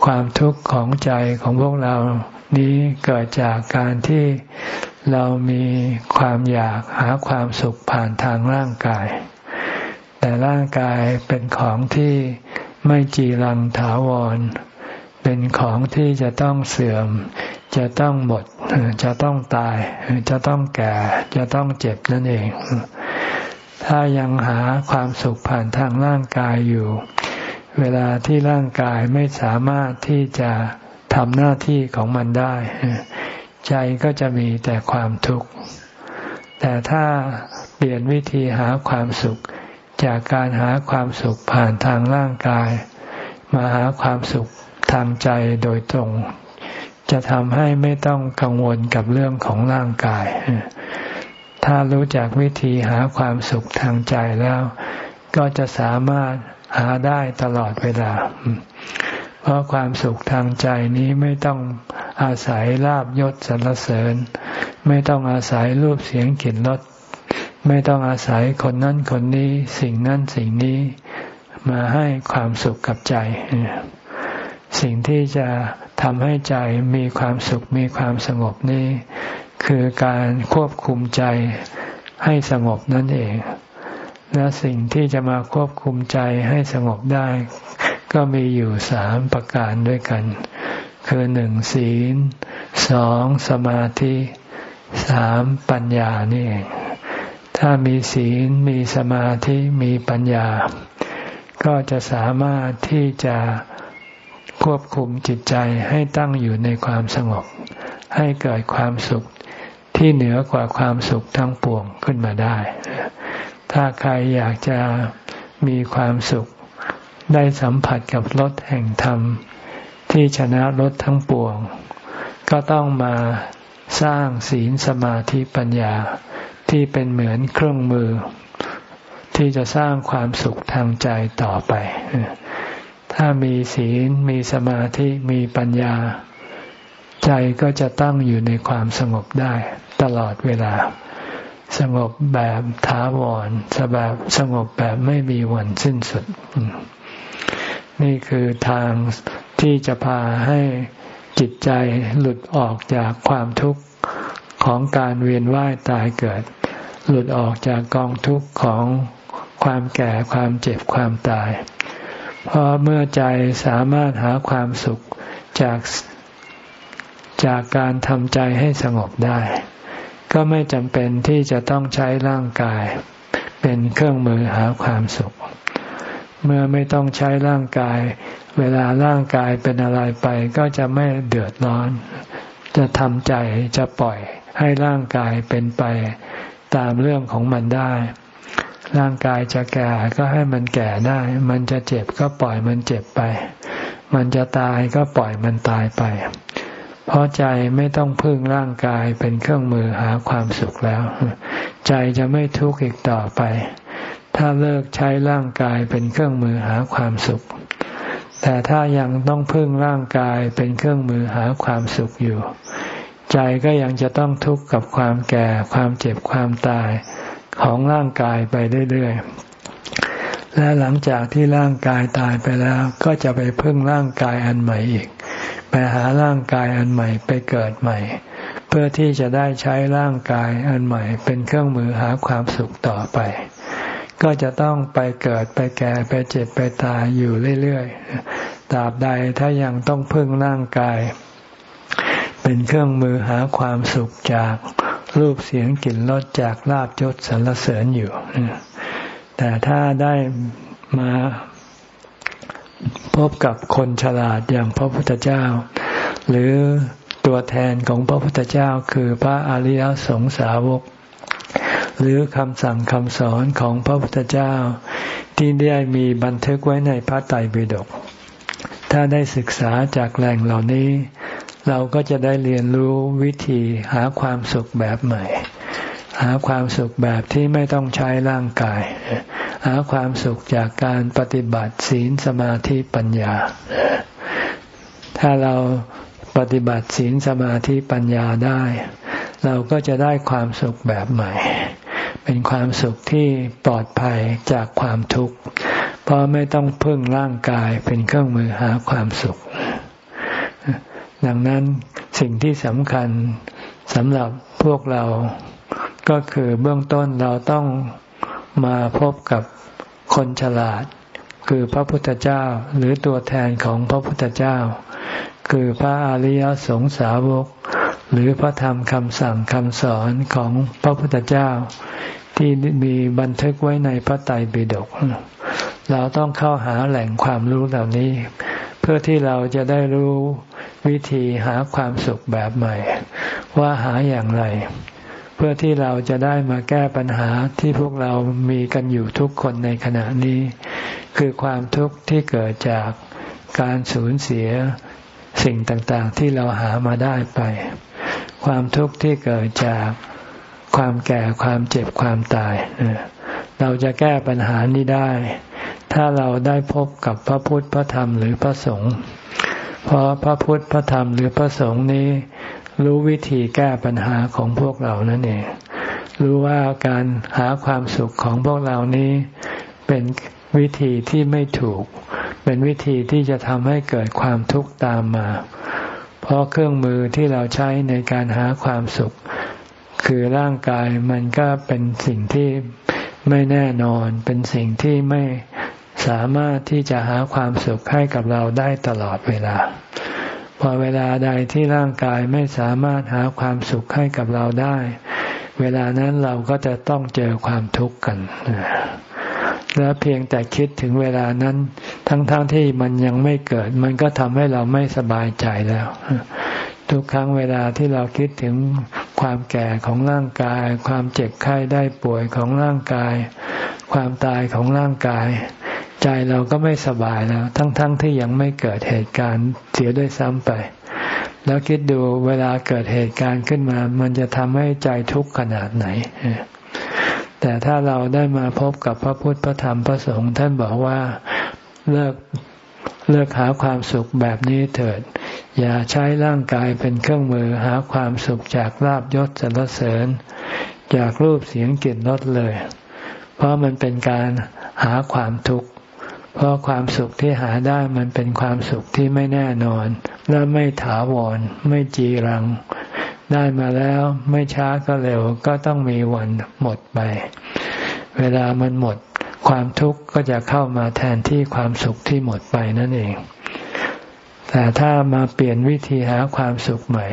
ความทุกข์ของใจของพวกเรานี้เกิดจากการที่เรามีความอยากหาความสุขผ่านทางร่างกาย แต่ร่างกายเป็นของที่ไม่จีรังถาวร เป็นของที่จะต้องเสื่อม จะต้องหมด จะต้องตาย จะต้องแก่ จะต้องเจ็บนั่นเอง ถ้ายังหาความสุขผ่านทางร่างกายอยู่ เวลาที่ร่างกายไม่สามารถที่จะทำหน้าที่ของมันได้ ใจก็จะมีแต่ความทุกข์ แต่ถ้าเปลี่ยนวิธีหาความสุข จากการหาความสุขผ่านทางร่างกาย มาหาความสุข ทางใจโดยตรง จะทำให้ไม่ต้องกังวลกับเรื่องของร่างกาย ถ้ารู้จักวิธีหาความสุขทางใจแล้ว ก็จะสามารถหาได้ตลอดเวลา เพราะความสุขทางใจนี้ไม่ต้องอาศัยลาบยศสรรเสริญ ไม่ต้องอาศัยรูปเสียงกลิ่นรสไม่ต้องอาศัยคนนั้นคนนี้ สิ่งนั้นสิ่งนี้ มาให้ความสุขกับใจ สิ่งที่จะทำให้ใจมีความสุขมีความสงบนี่คือการควบคุมใจให้สงบนั่นเอง และสิ่งที่จะมาควบคุมใจให้สงบได้ ก็มีอยู่สามประการด้วยกัน คือหนึ่งศีลสองสมาธิสามปัญญานี่เองถ้ามีศีลมีสมาธิมีปัญญา ก็จะสามารถที่จะ ควบคุมจิตใจให้ตั้งอยู่ในความสงบ ให้เกิดความสุขที่เหนือกว่าความสุขทั้งปวงขึ้นมาได้ ถ้าใครอยากจะมีความสุข ได้สัมผัสกับรสแห่งธรรม ที่ชนะรสทั้งปวง ก็ต้องมาสร้างศีลสมาธิปัญญาที่เป็นเหมือนเครื่องมือ ที่จะสร้างความสุขทางใจต่อไป ถ้ามีศีลมีสมาธิมีปัญญา ใจก็จะตั้งอยู่ในความสงบได้ตลอดเวลา สงบแบบถาวรสแบบสงบแบบไม่มีวันสิ้นสุด นี่คือทางที่จะพาให้จิตใจหลุดออกจากความทุกข์ของการเวียนว่ายตายเกิด หลุดออกจากกองทุกข์ของความแก่ความเจ็บความตาย เพราะเมื่อใจสามารถหาความสุขจากจากการทำใจให้สงบได้ ก็ไม่จำเป็นที่จะต้องใช้ร่างกาย เป็นเครื่องมือหาความสุข เมื่อไม่ต้องใช้ร่างกาย เวลาร่างกายเป็นอะไรไปก็จะไม่เดือดร้อน จะทำใจจะปล่อยให้ร่างกายเป็นไปตามเรื่องของมันได้ ร่างกายจะแก่ก็ให้มันแก่ได้ มันจะเจ็บก็ปล่อยมันเจ็บไป มันจะตายก็ปล่อยมันตายไป เพราะใจไม่ต้องพึ่งร่างกายเป็นเครื่องมือหาความสุขแล้ว ใจจะไม่ทุกข์อีกต่อไป ถ้าเลิกใช้ร่างกายเป็นเครื่องมือหาความสุข แต่ถ้ายังต้องพึ่งร่างกายเป็นเครื่องมือหาความสุขอยู่ ใจก็ยังจะต้องทุกข์กับความแก่ความเจ็บความตาย ของร่างกายไปเรื่อยๆ และหลังจากที่ร่างกายตายไปแล้ว ก็จะไปพึ่งร่างกายอันใหม่อีก ไปหาร่างกายอันใหม่ไปเกิดใหม่ เพื่อที่จะได้ใช้ร่างกายอันใหม่ เป็นเครื่องมือหาความสุขต่อไป ก็จะต้องไปเกิดไปแก่ไปเจ็บไปตายอยู่เรื่อยๆ ตราบใดถ้ายังต้องพึ่งร่างกาย เป็นเครื่องมือหาความสุขจาก รูปเสียงกลิ่นรสจากลาบยศสรรเสริญอยู่ แต่ถ้าได้มาพบกับคนฉลาดอย่างพระพุทธเจ้า หรือตัวแทนของพระพุทธเจ้าคือพระอริยสงสาวก หรือคำสั่งคำสอนของพระพุทธเจ้า ที่ได้มีบันทึกไว้ในพระไตรปิฎกถ้าได้ศึกษาจากแหล่งเหล่านี้ เราก็จะได้เรียนรู้วิธีหาความสุขแบบใหม่ หาความสุขแบบที่ไม่ต้องใช้ร่างกาย หาความสุขจากการปฏิบัติศีลสมาธิปัญญา ถ้าเราปฏิบัติศีลสมาธิปัญญาได้ เราก็จะได้ความสุขแบบใหม่ เป็นความสุขที่ปลอดภัยจากความทุกข์ เพราะไม่ต้องพึ่งร่างกายเป็นเครื่องมือหาความสุข ดังนั้นสิ่งที่สำคัญสำหรับพวกเราก็คือเบื้องต้นเราต้องมาพบกับคนฉลาด คือพระพุทธเจ้าหรือตัวแทนของพระพุทธเจ้า คือพระอริยสงสาวก หรือพระธรรมคำสั่งคำสอนของพระพุทธเจ้า ที่มีบันทึกไว้ในพระไตรปิฎกเราต้องเข้าหาแหล่งความรู้เหล่านี้ เพื่อที่เราจะได้รู้ วิธีหาความสุขแบบใหม่ ว่าหาอย่างไร เพื่อที่เราจะได้มาแก้ปัญหาที่พวกเรามีกันอยู่ทุกคนในขณะนี้ คือความทุกข์ที่เกิดจากการสูญเสียสิ่งต่างๆ ที่เราหามาได้ไป ความทุกข์ที่เกิดจากความแก่ความเจ็บความตาย เราจะแก้ปัญหานี้ได้ ถ้าเราได้พบกับพระพุทธพระธรรมหรือพระสงฆ์ เพราะพระพุทธพระธรรมหรือพระสงฆ์นี้ รู้วิธีแก้ปัญหาของพวกเรานั่นเอง รู้ว่าการหาความสุขของพวกเรานี้ เป็นวิธีที่ไม่ถูก เป็นวิธีที่จะทำให้เกิดความทุกข์ตามมา เพราะเครื่องมือที่เราใช้ในการหาความสุข คือร่างกายมันก็เป็นสิ่งที่ไม่แน่นอน เป็นสิ่งที่ไม่ สามารถที่จะหาความสุขให้กับเราได้ตลอดเวลา พอเวลาใดที่ร่างกายไม่สามารถหาความสุขให้กับเราได้ เวลานั้นเราก็จะต้องเจอความทุกข์กันและเพียงแต่คิดถึงเวลานั้น ทั้งๆทที่มันยังไม่เกิด มันก็ทำให้เราไม่สบายใจแล้ว ทุกครั้งเวลาที่เราคิดถึงความแก่ของร่างกาย ความเจ็บไข้ได้ป่วยของร่างกาย ความตายของร่างกาย ใจเราก็ไม่สบายแล้ว ทั้งๆทที่ยังไม่เกิดเหตุการณ์เสียด้วยซ้ำไป แล้วคิดดูเวลาเกิดเหตุการณ์ขึ้นมา มันจะทำให้ใจทุกข์ขนาดไหน แต่ถ้าเราได้มาพบกับพระพุทธพระธรรมพระสงฆ์ท่านบอกว่าเลิกเลิกหาความสุขแบบนี้เถิด อย่าใช้ร่างกายเป็นเครื่องมือหาความสุขจากลาบยศสรรเสริญ จากรูปเสียงกลิ่นรสเลย เพราะมันเป็นการหาความทุกข์ เพราะความสุขที่หาได้มันเป็นความสุขที่ไม่แน่นอน และไม่ถาวร ไม่จีรัง ได้มาแล้วไม่ช้าก็เร็วก็ต้องมีวันหมดไป เวลามันหมด ความทุกข์ก็จะเข้ามาแทนที่ความสุขที่หมดไปนั่นเอง แต่ถ้ามาเปลี่ยนวิธีหาความสุขใหม่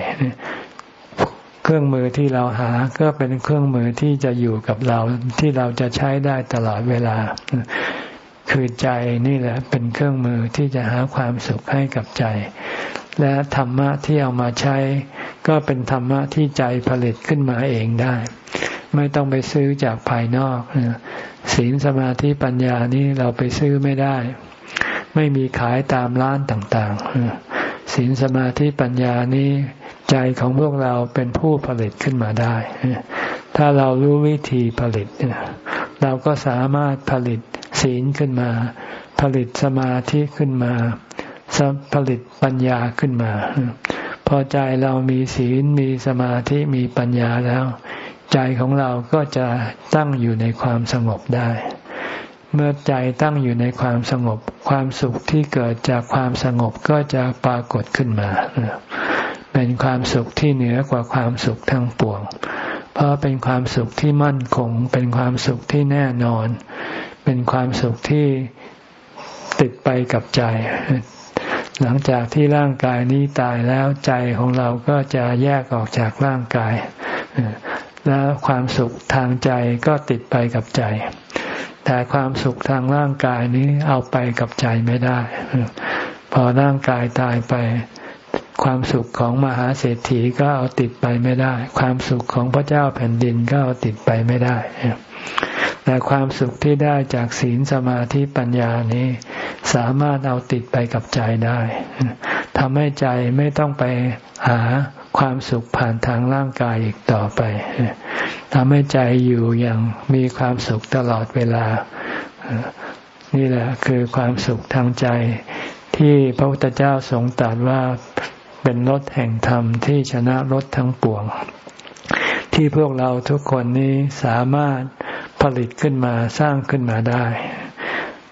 เครื่องมือที่เราหาก็เป็นเครื่องมือที่จะอยู่กับเราที่เราจะใช้ได้ตลอดเวลา คือใจนี่แหละเป็นเครื่องมือที่จะหาความสุขให้กับใจ และธรรมะที่เอามาใช้ ก็เป็นธรรมะที่ใจผลิตขึ้นมาเองได้ ไม่ต้องไปซื้อจากภายนอกศีลสมาธิปัญญานี่เราไปซื้อไม่ได้ ไม่มีขายตามร้านต่างๆศีลสมาธิปัญญานี้ใจของพวกเราเป็นผู้ผลิตขึ้นมาได้ ถ้าเรารู้วิธีผลิต เราก็สามารถผลิต ศีลขึ้นมา ผลิตสมาธิขึ้นมาผลิตปัญญาขึ้นมา พอใจเรามีศีลมีสมาธิมีปัญญาแล้ว ใจของเราก็จะตั้งอยู่ในความสงบได้ เมื่อใจตั้งอยู่ในความสงบ ความสุขที่เกิดจากความสงบก็จะปรากฏขึ้นมา เป็นความสุขที่เหนือกว่าความสุขทั้งปวง เพราะเป็นความสุขที่มั่นคง เป็นความสุขที่แน่นอน เป็นความสุขที่ติดไปกับใจ หลังจากที่ร่างกายนี้ตายแล้วใจของเราก็จะแยกออกจากร่างกาย แล้วความสุขทางใจก็ติดไปกับใจ แต่ความสุขทางร่างกายนี้เอาไปกับใจไม่ได้ พอร่างกายตายไปความสุขของมหาเศรษฐีก็เอาติดไปไม่ได้ ความสุขของพระเจ้าแผ่นดินก็เอาติดไปไม่ได้ แต่ความสุขที่ได้จากศีลสมาธิปัญญานี้ สามารถเอาติดไปกับใจได้ทำให้ใจไม่ต้องไปหาความสุขผ่านทางร่างกายอีกต่อไปทำให้ใจอยู่อย่างมีความสุขตลอดเวลา นี่แหละคือความสุขทางใจที่พระพุทธเจ้าทรงตรัสว่าเป็นรถแห่งธรรมที่ชนะรถทั้งปวง ที่พวกเราทุกคนนี้สามารถ ผลิตขึ้นมาสร้างขึ้นมาได้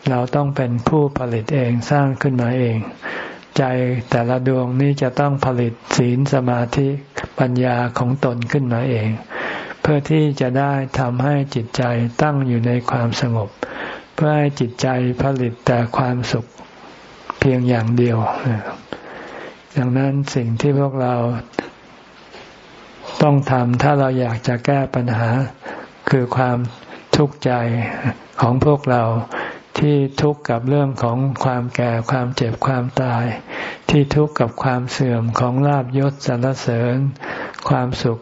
เราต้องเป็นผู้ผลิตเองสร้างขึ้นมาเอง ใจแต่ละดวงนี้จะต้องผลิตศีลสมาธิปัญญาของตนขึ้นมาเอง เพื่อที่จะได้ทำให้จิตใจตั้งอยู่ในความสงบ เพื่อให้จิตใจผลิตแต่ความสุขเพียงอย่างเดียวดังนั้นสิ่งที่พวกเราต้องทำถ้าเราอยากจะแก้ปัญหาคือความ ทุกข์ใจของพวกเราที่ทุกข์กับเรื่องของความแก่ความเจ็บความตาย ที่ทุกข์กับความเสื่อมของลาบยศสรรเสริญ ความสุข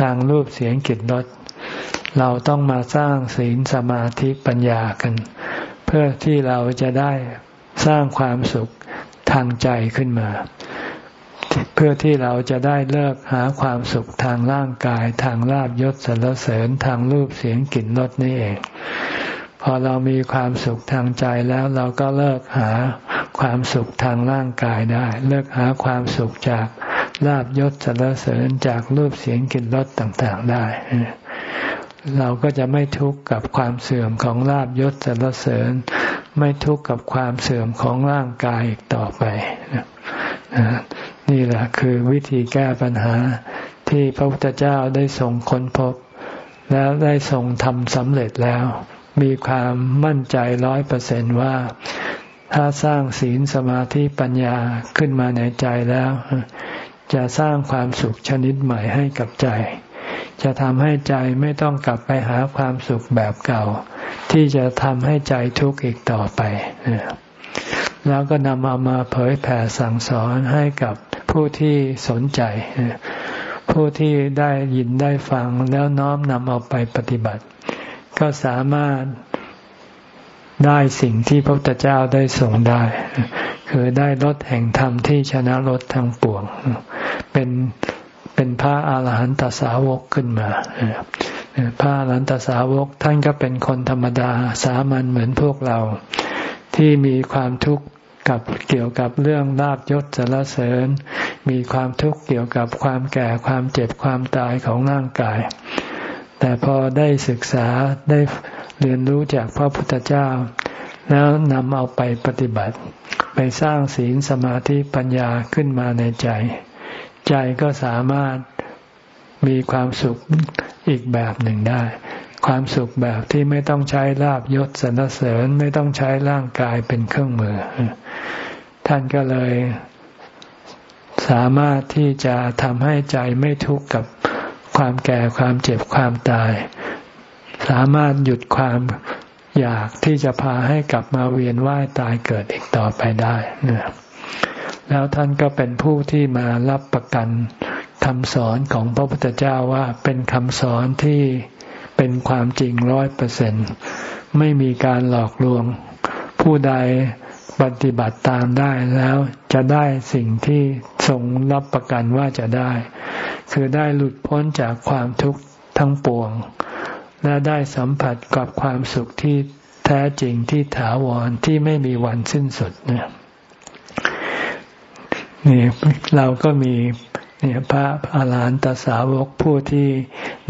ทางรูปเสียงกลิ่นรสเราต้องมาสร้างศีลสมาธิปัญญากัน เพื่อที่เราจะได้สร้างความสุขทางใจขึ้นมา เพื่อที่เราจะได้เลิกหาความสุขทางร่างกายทางลาบยศสรรเสริญทางรูปเสียงกลิ่นรสนี่เอง พอเรามีความสุขทางใจแล้วเราก็เลิกหาความสุขทางร่างกายได้ เลิกหาความสุขจากลาบยศสรรเสริญจากรูปเสียงกลิ่นรสต่างๆได้ เราก็จะไม่ทุกข์กับความเสื่อมของลาบยศสรรเสริญ ไม่ทุกข์กับความเสื่อมของร่างกายอีกต่อไป นี่แหละคือวิธีแก้ปัญหาที่พระพุทธเจ้าได้ทรงค้นพบ แล้วได้ทรงทำสำเร็จแล้ว มีความมั่นใจร้อยเปอร์เซนว่า ถ้าสร้างศีลสมาธิปัญญาขึ้นมาในใจแล้ว จะสร้างความสุขชนิดใหม่ให้กับใจ จะทำให้ใจไม่ต้องกลับไปหาความสุขแบบเก่า ที่จะทำให้ใจทุกข์อีกต่อไป แล้วก็นำเอามาเผยแผ่สั่งสอนให้กับ ผู้ที่สนใจ ผู้ที่ได้ยินได้ฟังแล้วน้อมนำเอาไปปฏิบัติ ก็สามารถได้สิ่งที่พระพุทธเจ้าได้ส่งได้ คือได้รถแห่งธรรมที่ชนะรถทั้งปวง เป็นเป็นพระอาหารหันตสาวกขึ้นมาพระอรหันตสาวกท่านก็เป็นคนธรรมดาสามัญเหมือนพวกเรา ที่มีความทุกข์ กับเกี่ยวกับเรื่องลาบยศสารเสริญ มีความทุกข์เกี่ยวกับความแก่ความเจ็บความตายของร่างกาย แต่พอได้ศึกษาได้เรียนรู้จากพระพุทธเจ้า แล้วนำเอาไปปฏิบัติ ไปสร้างศีลสมาธิปัญญาขึ้นมาในใจ ใจก็สามารถมีความสุขอีกแบบหนึ่งได้ ความสุขแบบที่ไม่ต้องใช้ลาบยศสรรเสริญไม่ต้องใช้ร่างกายเป็นเครื่องมือ ท่านก็เลยสามารถที่จะทำให้ใจไม่ทุกข์กับความแก่ความเจ็บความตาย สามารถหยุดความอยากที่จะพาให้กลับมาเวียนว่ายตายเกิดอีกต่อไปได้นะแล้วท่านก็เป็นผู้ที่มารับประกันคำสอนของพระพุทธเจ้าว่าเป็นคำสอนที่เป็นความจริงร้อยเปอร์เซ็นไม่มีการหลอกลวง ผู้ใด ปฏิบัติตามได้แล้วจะได้สิ่งที่ทรงรับประกันว่าจะได้ คือได้หลุดพ้นจากความทุกข์ทั้งปวง และได้สัมผัสกับความสุขที่แท้จริงที่ถาวรที่ไม่มีวันสิ้นสุดเนี่ยนี่เราก็มีเนี่ยพระอาหารหันตสาวกผู้ที่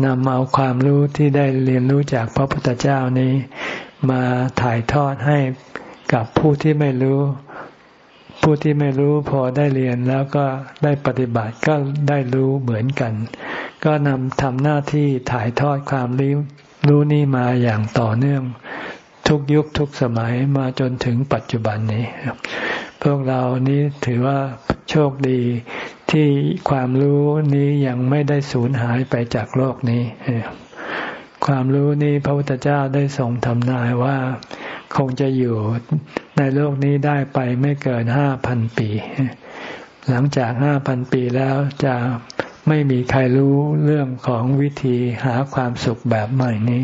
นำเอาความรู้ที่ได้เรียนรู้จากพระพุทธเจ้านี้ มาถ่ายทอดให้ กับผู้ที่ไม่รู้ ผู้ที่ไม่รู้พอได้เรียนแล้วก็ได้ปฏิบัติก็ได้รู้เหมือนกัน ก็นำทำหน้าที่ถ่ายทอดความรู้รู้นี่มาอย่างต่อเนื่อง ทุกยุคทุกสมัยมาจนถึงปัจจุบันนี้ พวกเรานี้ถือว่าโชคดีที่ความรู้นี้ยังไม่ได้สูญหายไปจากโลกนี้ ความรู้นี้พระพุทธเจ้าได้ทรงทำนายว่า คงจะอยู่ในโลกนี้ได้ไปไม่เกินห้าพันปี หลังจากห้าพันปีแล้วจะไม่มีใครรู้เรื่องของวิธีหาความสุขแบบใหม่นี้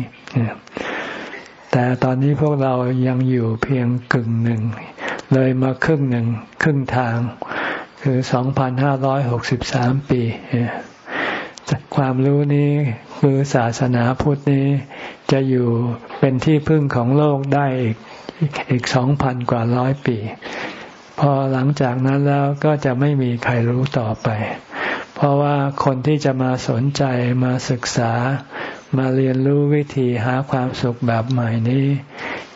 แต่ตอนนี้พวกเรายังอยู่เพียงกึ่งหนึ่ง เลยมาครึ่งหนึ่งครึ่งทาง คือสองพันห้าร้อยหกสิบสามปี ความรู้นี้คือศาสนาพุทธนี้ จะอยู่เป็นที่พึ่งของโลกได้อีกอีกสองพันกว่าร้อยปี พอหลังจากนั้นแล้วก็จะไม่มีใครรู้ต่อไป เพราะว่าคนที่จะมาสนใจมาศึกษา มาเรียนรู้วิธีหาความสุขแบบใหม่นี้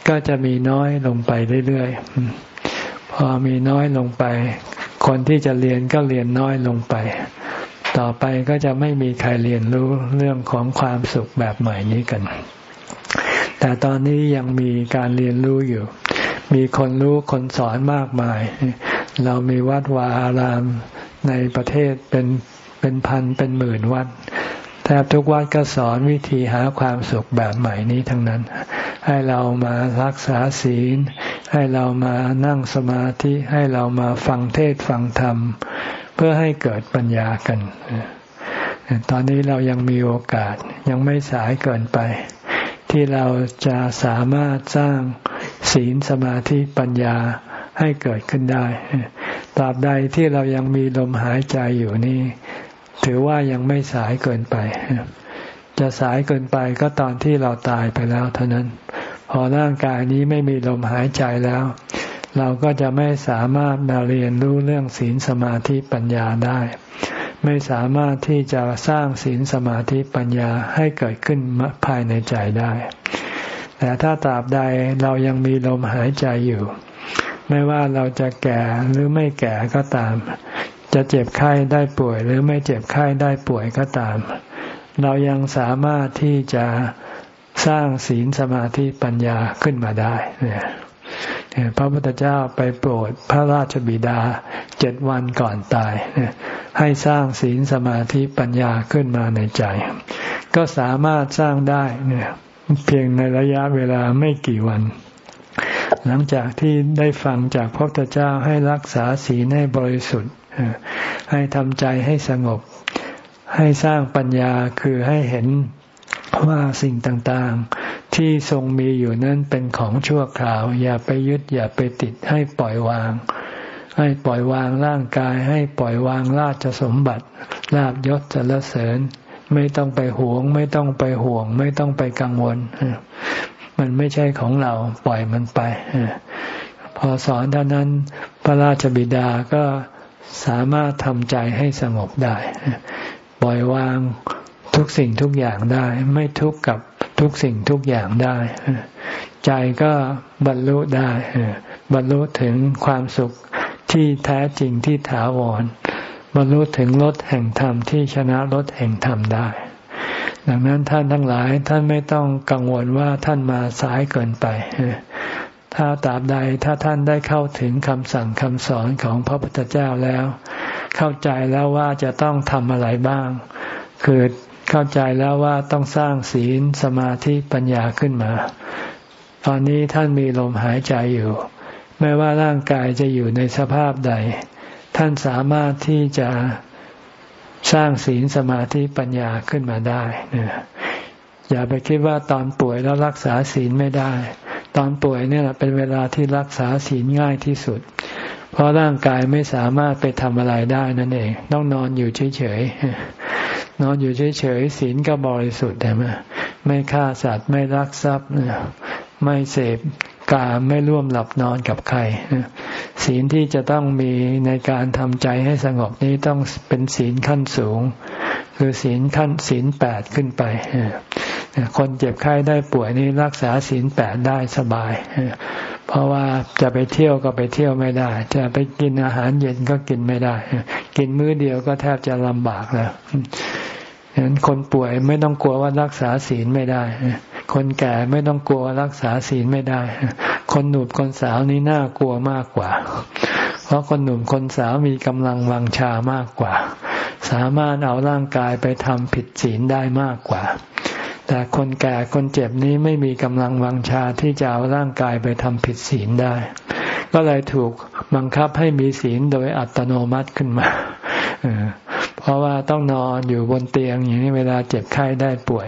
ก็จะมีน้อยลงไปเรื่อยๆพอมีน้อยลงไป คนที่จะเรียนก็เรียนน้อยลงไป ต่อไปก็จะไม่มีใครเรียนรู้เรื่องของความสุขแบบใหม่นี้กัน แต่ตอนนี้ยังมีการเรียนรู้อยู่ มีคนรู้คนสอนมากมาย เรามีวัดวาอารามในประเทศเป็นเป็นพันเป็นหมื่นวัดแทบทุกวัดก็สอนวิธีหาความสุขแบบใหม่นี้ทั้งนั้น ให้เรามารักษาศีล ให้เรามานั่งสมาธิ ให้เรามาฟังเทศฟังธรรม เพื่อให้เกิดปัญญากัน ตอนนี้เรายังมีโอกาสยังไม่สายเกินไป ที่เราจะสามารถสร้างศีลสมาธิปัญญาให้เกิดขึ้นได้ตราบใดที่เรายังมีลมหายใจอยู่นี่ ถือว่ายังไม่สายเกินไป จะสายเกินไปก็ตอนที่เราตายไปแล้วเท่านั้น พอร่างกายนี้ไม่มีลมหายใจแล้ว เราก็จะไม่สามารถมาเรียนรู้เรื่องศีลสมาธิปัญญาได้ ไม่สามารถที่จะสร้างศีลสมาธิปัญญาให้เกิดขึ้นภายในใจได้ แต่ถ้าตราบใดเรายังมีลมหายใจอยู่ ไม่ว่าเราจะแก่หรือไม่แก่ก็ตาม จะเจ็บไข้ได้ป่วย หรือไม่เจ็บไข้ได้ป่วยก็ตาม เรายังสามารถที่จะสร้างศีลสมาธิปัญญาขึ้นมาได้เนี่ย พระพุทธเจ้าไปโปรดพระราชบิดาเจ็ดวันก่อนตาย ให้สร้างศีลสมาธิปัญญาขึ้นมาในใจ ก็สามารถสร้างได้เนี่ยเพียงในระยะเวลาไม่กี่วัน หลังจากที่ได้ฟังจากพระพุทธเจ้าให้รักษาศีลให้บริสุทธิ์ ให้ทำใจให้สงบ ให้สร้างปัญญาคือให้เห็นว่าสิ่งต่างๆ ที่ทรงมีอยู่นั้นเป็นของชั่วคราว อย่าไปยึดอย่าไปติดให้ปล่อยวาง ให้ปล่อยวางร่างกาย ให้ปล่อยวางราชสมบัติลาบยศสรรเสริญ ไม่ต้องไปหวง ไม่ต้องไปห่วง ไม่ต้องไปกังวล มันไม่ใช่ของเราปล่อยมันไป พอสอนเท่านั้น พระราชบิดาก็สามารถทำใจให้สงบได้ ปล่อยวางทุกสิ่งทุกอย่างได้ ไม่ทุกข์กับ ทุกสิ่งทุกอย่างได้ ใจก็บรรลุได้บรรลุถึงความสุขที่แท้จริงที่ถาวร บรรลุถึงรถแห่งธรรมที่ชนะรถแห่งธรรมได้ ดังนั้นท่านทั้งหลายท่านไม่ต้องกังวลว่าท่านมาสายเกินไปถ้าตราบใดถ้าท่านได้เข้าถึงคำสั่งคำสอนของพระพุทธเจ้าแล้ว เข้าใจแล้วว่าจะต้องทำอะไรบ้าง คือ เข้าใจแล้วว่าต้องสร้างศีลสมาธิปัญญาขึ้นมา ตอนนี้ท่านมีลมหายใจอยู่ ไม่ว่าร่างกายจะอยู่ในสภาพใด ท่านสามารถที่จะสร้างศีลสมาธิปัญญาขึ้นมาได้อย่าไปคิดว่าตอนป่วยแล้วรักษาศีลไม่ได้ ตอนป่วยเนี่ยเป็นเวลาที่รักษาศีลง่ายที่สุด เพราะร่างกายไม่สามารถไปทำอะไรได้นั่นเอง ต้องนอนอยู่เฉย นอนอยู่เฉยๆศีลก็บริสุทธิ์ใช่ไหมไม่ฆ่าสัตว์ไม่รักทรัพย์ไม่เสพกาไม่ร่วมหลับนอนกับใครศีลที่จะต้องมีในการทำใจให้สงบนี้ต้องเป็นศีลขั้นสูง คือศีลขั้นศีลแปดขึ้นไปคนเจ็บไข้ได้ป่วยนี้รักษาศีลแปดได้สบาย เพราะว่าจะไปเที่ยวก็ไปเที่ยวไม่ได้ จะไปกินอาหารเย็นก็กินไม่ได้ กินมื้อเดียวก็แทบจะลำบากแล้ว ฉะนั้นคนป่วยไม่ต้องกลัวว่ารักษาศีลไม่ได้ คนแก่ไม่ต้องกลัวรักษาศีลไม่ได้ คนหนุ่มคนสาวนี่น่ากลัวมากกว่า เพราะคนหนุ่มคนสาวมีกำลังวังชามากกว่า สามารถเอาร่างกายไปทำผิดศีลได้มากกว่า แต่คนแก่คนเจ็บนี้ไม่มีกำลังวังชาที่จะเอาร่างกายไปทำผิดศีลได้ ก็เลยถูกบังคับให้มีศีลโดยอัตโนมัติขึ้นมาเพราะว่าต้องนอนอยู่บนเตียงอย่างนี้เวลาเจ็บไข้ได้ป่วย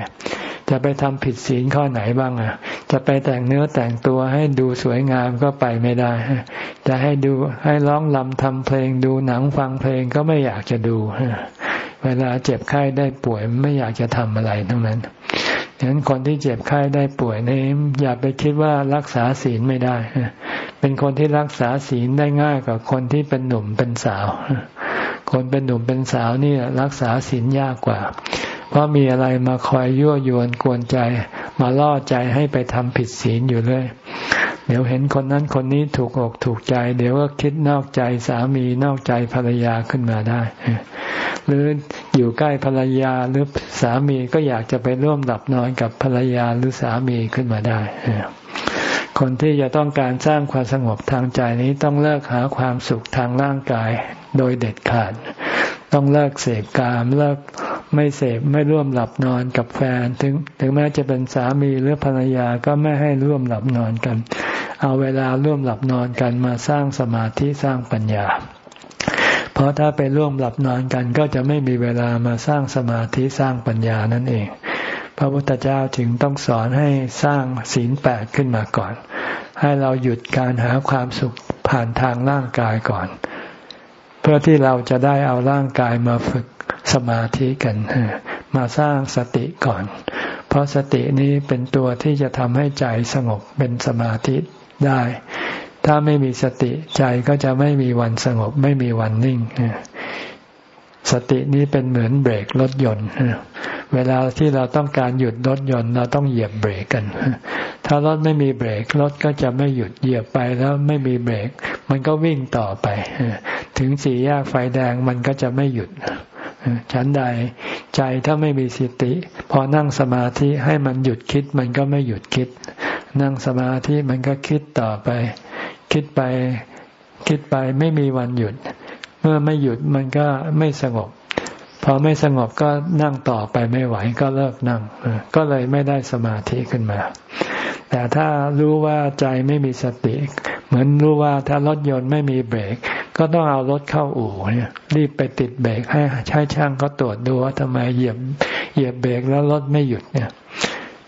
จะไปทำผิดศีลข้อไหนบ้างอะ จะไปแต่งเนื้อแต่งตัวให้ดูสวยงามก็ไปไม่ได้ จะให้ดูให้ร้องลำทำเพลงดูหนังฟังเพลงก็ไม่อยากจะดู เวลาเจ็บไข้ได้ป่วยไม่อยากจะทำอะไรทั้งนั้น ฉะนั้นคนที่เจ็บไข้ได้ป่วยนี่อย่าไปคิดว่ารักษาศีลไม่ได้ เป็นคนที่รักษาศีลได้ง่ายกว่าคนที่เป็นหนุ่มเป็นสาว คนเป็นหนุ่มเป็นสาวนี่รักษาศีลยากกว่า เพราะมีอะไรมาคอยยั่วยวนกวนใจ มาล่อใจให้ไปทำผิดศีลอยู่เลยเดี๋ยวเห็นคนนั้นคนนี้ถูกอกถูกใจ เดี๋ยวก็คิดนอกใจสามีนอกใจภรรยาขึ้นมาได้ หรืออยู่ใกล้ภรรยาหรือสามีก็อยากจะไปร่วมหลับนอนกับภรรยาหรือสามีขึ้นมาได้คนที่จะต้องการสร้างความสงบทางใจนี้ต้องเลิกหาความสุขทางร่างกายโดยเด็ดขาด ต้องเลิกเสพกามเลิก ไม่เสพไม่ร่วมหลับนอนกับแฟน ถึงถึงแม้จะเป็นสามีหรือภรรยาก็ไม่ให้ร่วมหลับนอนกัน เอาเวลาร่วมหลับนอนกันมาสร้างสมาธิสร้างปัญญา เพราะถ้าไปร่วมหลับนอนกันก็จะไม่มีเวลามาสร้างสมาธิสร้างปัญญานั่นเอง พระพุทธเจ้าถึงต้องสอนให้สร้างศีลแปดขึ้นมาก่อน ให้เราหยุดการหาความสุขผ่านทางร่างกายก่อนเพื่อที่เราจะได้เอาร่างกายมาฝึก สมาธิกัน มาสร้างสติก่อน เพราะสตินี้เป็นตัวที่จะทำให้ใจสงบเป็นสมาธิได้ ถ้าไม่มีสติใจก็จะไม่มีวันสงบ ไม่มีวันนิ่ง สตินี้เป็นเหมือนเบรกรถยนต์เวลาที่เราต้องการหยุดรถยนต์เราต้องเหยียบเบรกกัน ถ้ารถไม่มีเบรกรถก็จะไม่หยุดเหยียบไปแล้วไม่มีเบรก มันก็วิ่งต่อไป ถึงสี่แยกไฟแดงมันก็จะไม่หยุด ฉันใดใจถ้าไม่มีสติ พอนั่งสมาธิให้มันหยุดคิดมันก็ไม่หยุดคิด นั่งสมาธิมันก็คิดต่อไป คิดไปคิดไปไม่มีวันหยุด เมื่อไม่หยุดมันก็ไม่สงบ พอไม่สงบก็นั่งต่อไปไม่ไหวก็เลิกนั่ง ก็เลยไม่ได้สมาธิขึ้นมา แต่ถ้ารู้ว่าใจไม่มีสติ เหมือนรู้ว่าถ้ารถยนต์ไม่มีเบรก ก็ต้องเอารถเข้าอู่เนี่ยรีบไปติดเบรกให้ใช้ช่างเขาตรวจดูว่าทำไมเหยียบเหยียบเบรกแล้วรถไม่หยุดเนี่ย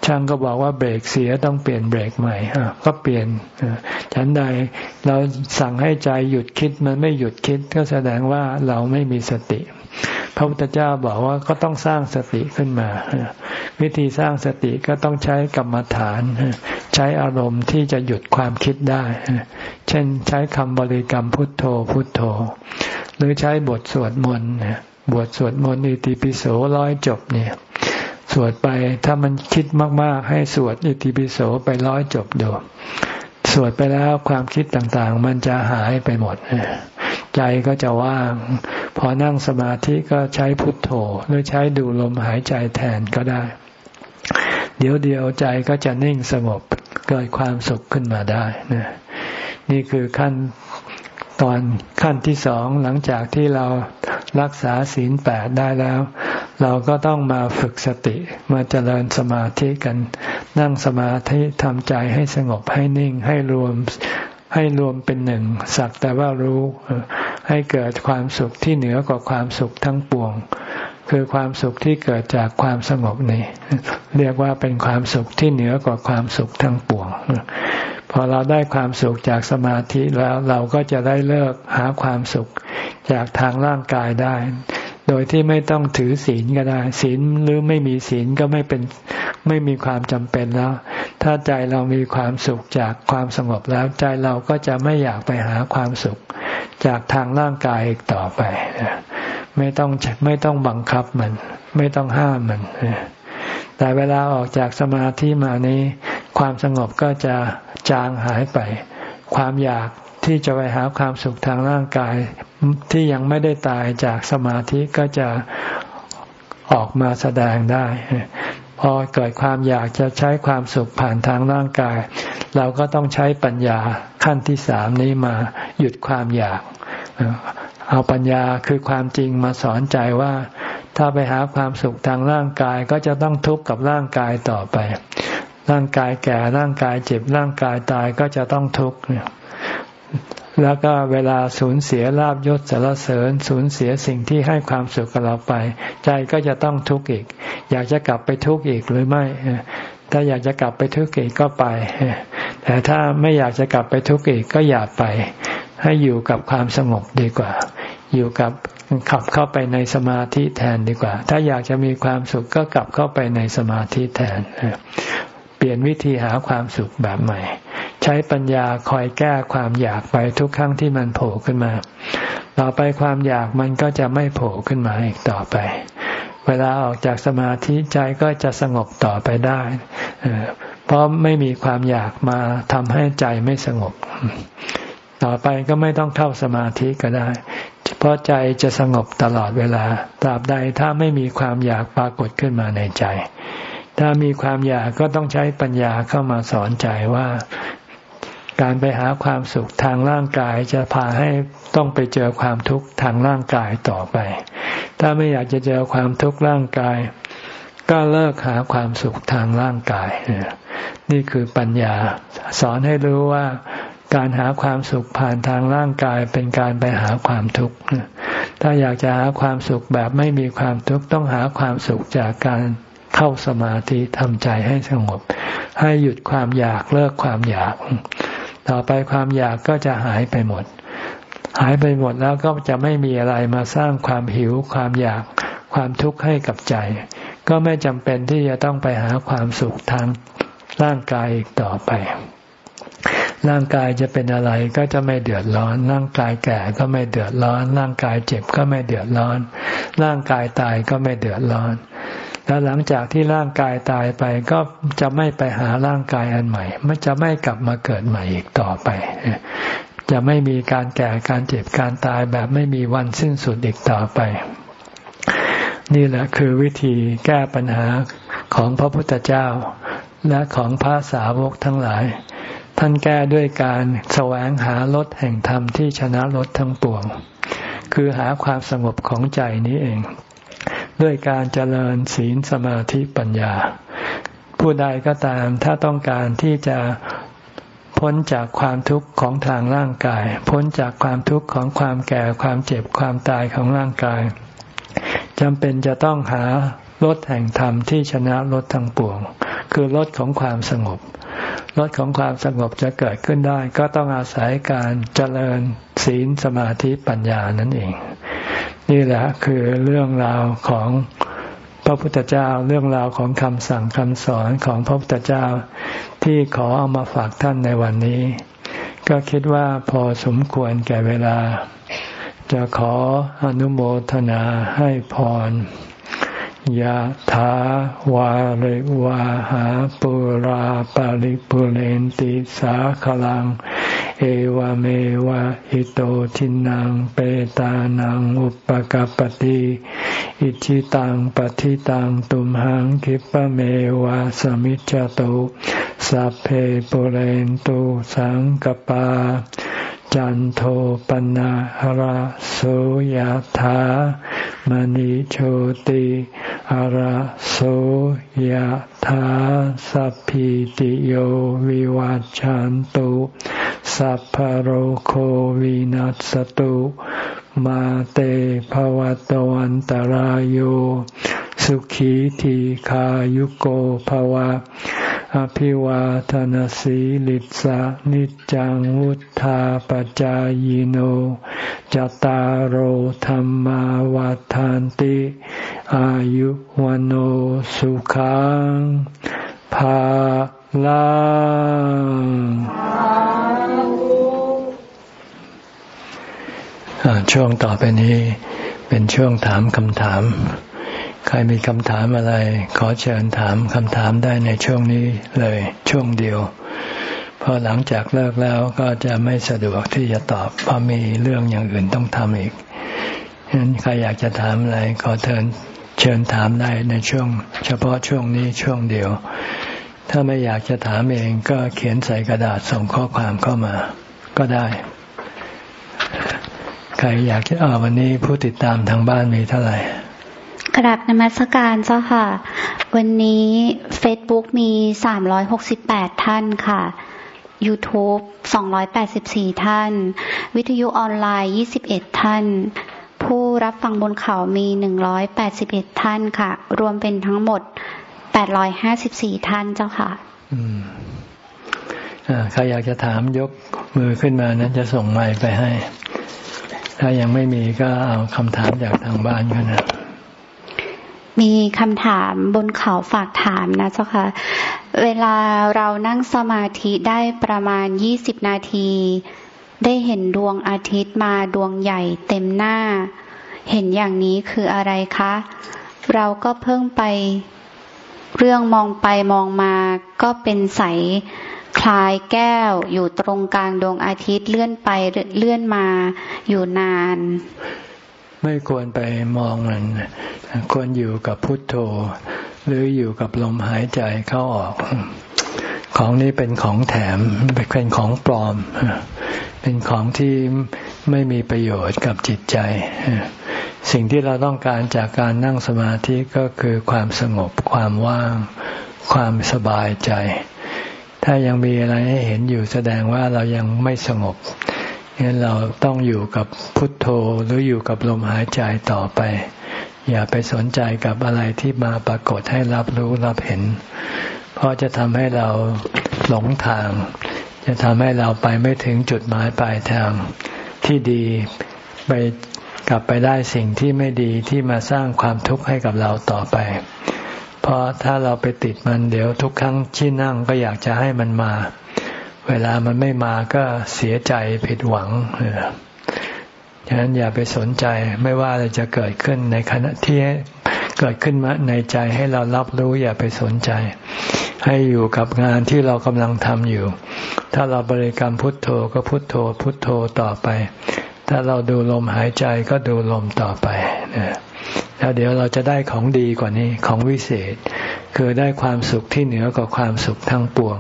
ช่างก็บอกว่าเบรกเสียต้องเปลี่ยนเบรกใหม่ก็เปลี่ยนฉันใดเราสั่งให้ใจหยุดคิดมันไม่หยุดคิดก็แสดงว่าเราไม่มีสติ พระพุทธเจ้าบอกว่าก็ต้องสร้างสติขึ้นมา วิธีสร้างสติก็ต้องใช้กรรมฐาน ใช้อารมณ์ที่จะหยุดความคิดได้ เช่นใช้คำบริกรรมพุทโธพุทโธ หรือใช้บทสวดมนต์บทสวดมนต์อิติปิโสร้อยจบเนี่ยสวดไปถ้ามันคิดมาก ๆ ให้สวดอิติปิโสไปร้อยจบดูสวดไปแล้วความคิดต่างๆ มันจะหายไปหมด ใจก็จะว่าง พอนั่งสมาธิก็ใช้พุทโธหรือใช้ดูลมหายใจแทนก็ได้ เดี๋ยวเดียวใจก็จะนิ่งสงบเกิดความสุขขึ้นมาได้นะนี่คือขั้นตอนขั้นที่สองหลังจากที่เรารักษาศีลแปดได้แล้ว เราก็ต้องมาฝึกสติมาเจริญสมาธิกัน นั่งสมาธิทำใจให้สงบให้นิ่งให้รวม ให้รวมเป็นหนึ่งสักแต่ว่ารู้ ให้เกิดความสุขที่เหนือกว่าความสุขทั้งปวง คือความสุขที่เกิดจากความสงบนี่เรียกว่าเป็นความสุขที่เหนือกว่าความสุขทั้งปวงพอเราได้ความสุขจากสมาธิแล้วเราก็จะได้เลิกหาความสุขจากทางร่างกายได้ โดยที่ไม่ต้องถือศีลก็ได้ ศีลหรือไม่มีศีลก็ไม่เป็นไม่มีความจำเป็นแล้ว ถ้าใจเรามีความสุขจากความสงบแล้ว ใจเราก็จะไม่อยากไปหาความสุข จากทางร่างกายอีกต่อไป ไม่ต้องไม่ต้องบังคับมัน ไม่ต้องห้ามมัน แต่เวลาออกจากสมาธิมานี้ ความสงบก็จะจางหายไป ความอยากที่จะไปหาความสุขทางร่างกาย ที่ยังไม่ได้ตายจากสมาธิก็จะออกมาแสดงได้ พอเกิดความอยากจะใช้ความสุขผ่านทางร่างกาย เราก็ต้องใช้ปัญญาขั้นที่สามนี้มาหยุดความอยาก เอาปัญญาคือความจริงมาสอนใจว่า ถ้าไปหาความสุขทางร่างกายก็จะต้องทุกข์กับร่างกายต่อไป ร่างกายแก่ร่างกายเจ็บร่างกายตายก็จะต้องทุกข์ แล้วก็เวลาสูญเสียลาบยศสารเสริญ สูญเสียสิ่งที่ให้ความสุขกับเราไป ใจก็จะต้องทุกข์อีก อยากจะกลับไปทุกข์อีกหรือไม่ ถ้าอยากจะกลับไปทุกข์อีกก็ไป แต่ถ้าไม่อยากจะกลับไปทุกข์อีกก็อย่าไป ให้อยู่กับความสงบดีกว่า อยู่กับขับเข้าไปในสมาธิแทนดีกว่า ถ้าอยากจะมีความสุขก็กลับเข้าไปในสมาธิแทน ปลี่ยนวิธีหาความสุขแบบใหม่ ใช้ปัญญาคอยแก้ความอยากไปทุกครั้งที่มันโผล่ขึ้นมา ต่อไปความอยากมันก็จะไม่โผล่ขึ้นมาอีกต่อไป เวลาออกจากสมาธิใจก็จะสงบต่อไปได้เพราะไม่มีความอยากมาทำให้ใจไม่สงบ ต่อไปก็ไม่ต้องเข้าสมาธิก็ได้เพราะใจจะสงบตลอดเวลาตราบใดถ้าไม่มีความอยากปรากฏขึ้นมาในใจ ถ้ามีความอยากก็ต้องใช้ปัญญาเข้ามาสอนใจว่า การไปหาความสุขทางร่างกายจะพาให้ต้องไปเจอความทุกข์ทางร่างกายต่อไป ถ้าไม่อยากจะเจอความทุกข์ร่างกาย ก็เลิกหาความสุขทางร่างกาย นี่คือปัญญาสอนให้รู้ว่าการหาความสุขผ่านทางร่างกายเป็นการไปหาความทุกข์ ถ้าอยากจะหาความสุขแบบไม่มีความทุกข์ต้องหาความสุขจากการ เข้าสมาธิทำใจให้สงบ ให้หยุดความอยากเลิกความอยาก ต่อไปความอยากก็จะหายไปหมด หายไปหมดแล้วก็จะไม่มีอะไรมาสร้างความหิว ความอยาก ความทุกข์ให้กับใจ ก็ไม่จำเป็นที่จะต้องไปหาความสุขทางร่างกายอีกต่อไป ร่างกายจะเป็นอะไรก็จะไม่เดือดร้อน ร่างกายแก่ก็ไม่เดือดร้อน ร่างกายเจ็บก็ไม่เดือดร้อน ร่างกายตายก็ไม่เดือดร้อน แล้วหลังจากที่ร่างกายตายไปก็จะไม่ไปหาร่างกายอันใหม่ มันจะไม่กลับมาเกิดใหม่อีกต่อไป จะไม่มีการแก่การเจ็บการตายแบบไม่มีวันสิ้นสุดอีกต่อไป นี่แหละคือวิธีแก้ปัญหาของพระพุทธเจ้า และของพระสาวกทั้งหลาย ท่านแก้ด้วยการแสวงหารถแห่งธรรมที่ชนะรถทั้งปวง คือหาความสงบของใจนี้เอง ด้วยการเจริญศีลสมาธิปัญญา ผู้ใดก็ตามถ้าต้องการที่จะพ้นจากความทุกข์ของทางร่างกาย พ้นจากความทุกข์ของความแก่ความเจ็บความตายของร่างกายจำเป็นจะต้องหารถแห่งธรรมที่ชนะรถทั้งปวง คือรถของความสงบรถของความสงบจะเกิดขึ้นได้ ก็ต้องอาศัยการเจริญศีลสมาธิปัญญานั่นเอง นี่แหละคือเรื่องราวของพระพุทธเจ้าเรื่องราวของคำสั่งคำสอนของพระพุทธเจ้าที่ขอเอามาฝากท่านในวันนี้ ก็คิดว่าพอสมควรแก่เวลา จะขออนุโมทนาให้พรยะถาวาริวาหาปุราปาริปุเรนติสาขลัง เอวเมวะอิโตทินังเปตานังอุปกปติอิชิตังปฏิตังตุมหังคิปะเมวะสมิจจตุสัพเพปุเรนตุสังกปา จันโทปนะหราโสยธามณิโชติหราโสยธาสัพพิติโยวิวัจจันตุ สัพพโรโควินัสตุมาเตภวัตวันตารโยสุขีทีขายุโกภวะ อภิวาทนสีลิสะนิจังวุธาปจายโนจตารโหธรรมวาทานติ อายุวันโอสุขังภาลัง ช่วงต่อไปนี้เป็นช่วงถามคำถาม ใครมีคำถามอะไร ขอเชิญถามคำถามได้ในช่วงนี้เลยช่วงเดียวพอหลังจากเลิกแล้วก็จะไม่สะดวกที่จะตอบเพราะมีเรื่องอย่างอื่นต้องทำอีกฉะนั้นใครอยากจะถามอะไร ขอเชิญเชิญถามได้ในช่วง เฉพาะช่วงนี้ช่วงเดียว ถ้าไม่อยากจะถามเองก็เขียนใส่กระดาษส่งข้อความเข้ามา ก็ได้ รอยากจะเอาวันนี้ผู้ติดตามทางบ้านมีเท่าไหร่กราบนมัสการเจ้าค่ะ วันนี้ Facebook มี 368 ท่านค่ะ YouTube 284 ท่าน วิทยุออนไลน์ 21 ท่าน ผู้รับฟังบนเขามี 181 ท่านค่ะ รวมเป็นทั้งหมด 854 ท่านเจ้าค่ะใครอยากจะถามยกมือขึ้นมานั้นจะส่งไมค์ไปให้ ถ้ายังไม่มีก็เอาคำถามจากทางบ้านกันนะมีคำถามบนเขาฝากถามนะเจ้าค่ะ เวลาเรานั่งสมาธิได้ประมาณยี่สิบนาที ได้เห็นดวงอาทิตย์มาดวงใหญ่เต็มหน้า เห็นอย่างนี้คืออะไรคะ เราก็เพิ่งไปเรื่องมองไปมองมาก็เป็นใส คลายแก้วอยู่ตรงกลางดวงอาทิตย์เลื่อนไปเลื่อนมาอยู่นาน ไม่ควรไปมองมันควรอยู่กับพุทโธ หรืออยู่กับลมหายใจเข้าออก ของนี้เป็นของแถมเป็นของปลอม เป็นของที่ไม่มีประโยชน์กับจิตใจ สิ่งที่เราต้องการจากการนั่งสมาธิก็คือความสงบความว่าง ความสบายใจ ถ้ายังมีอะไรให้เห็นอยู่แสดงว่าเรายังไม่สงบงั้นเราต้องอยู่กับพุทโธหรืออยู่กับลมหายใจต่อไป อย่าไปสนใจกับอะไรที่มาปรากฏให้รับรู้รับเห็น เพราะจะทำให้เราหลงทาง จะทำให้เราไปไม่ถึงจุดหมายปลายทางที่ดีไปกลับไปได้สิ่งที่ไม่ดีที่มาสร้างความทุกข์ให้กับเราต่อไป เพราะถ้าเราไปติดมันเดี๋ยวทุกครั้งที่นั่งก็อยากจะให้มันมา เวลามันไม่มาก็เสียใจผิดหวังฉะนั้นอย่าไปสนใจไม่ว่าอะไรจะเกิดขึ้นในขณะที่เกิดขึ้นมาในใจให้เรารับรู้อย่าไปสนใจ ให้อยู่กับงานที่เรากำลังทำอยู่ ถ้าเราบริกรรมพุทโธก็พุทโธพุทโธต่อไป ถ้าเราดูลมหายใจก็ดูลมต่อไปนะแล้วเดี๋ยวเราจะได้ของดีกว่านี้ของวิเศษ คือได้ความสุขที่เหนือกว่าความสุขทั้งปวง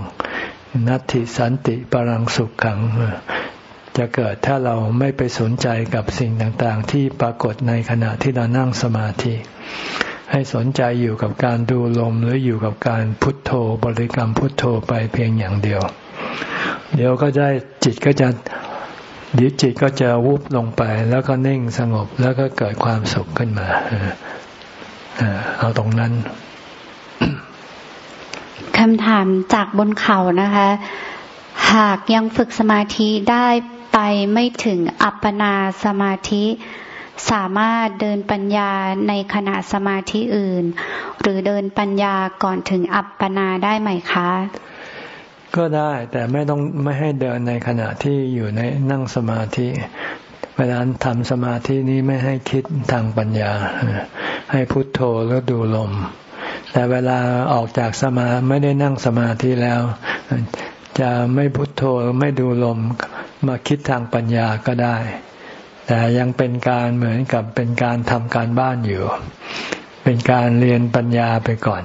นัตติสันติปรังสุขขังจะเกิดถ้าเราไม่ไปสนใจกับสิ่งต่างๆ ที่ปรากฏในขณะที่เรานั่งสมาธิ ให้สนใจอยู่กับการดูลมหรืออยู่กับการพุทโธบริกรรมพุทโธไปเพียงอย่างเดียว เดี๋ยวก็ได้จิตก็จะ เดิจิตก็จะวุบลงไป แล้วก็นิ่งสงบแล้วก็เกิดความสุขขึ้นมาเอาตรงนั้นคำถามจากบนเขานะคะ หากยังฝึกสมาธิได้ไปไม่ถึงอัปปนาสมาธิสามารถเดินปัญญาในขณะสมาธิอื่น หรือเดินปัญญาก่อนถึงอัปปนาได้ไหมคะ ก็ได้แต่ไม่ต้องไม่ให้เดินในขณะที่อยู่ในนั่งสมาธิเวลาทำสมาธินี้ไม่ให้คิดทางปัญญา ให้พุทโธแล้วดูลม แต่เวลาออกจากสมาไม่ได้นั่งสมาธิแล้ว จะไม่พุทโธไม่ดูลมมาคิดทางปัญญาก็ได้ แต่ยังเป็นการเหมือนกับเป็นการทำการบ้านอยู่ เป็นการเรียนปัญญาไปก่อน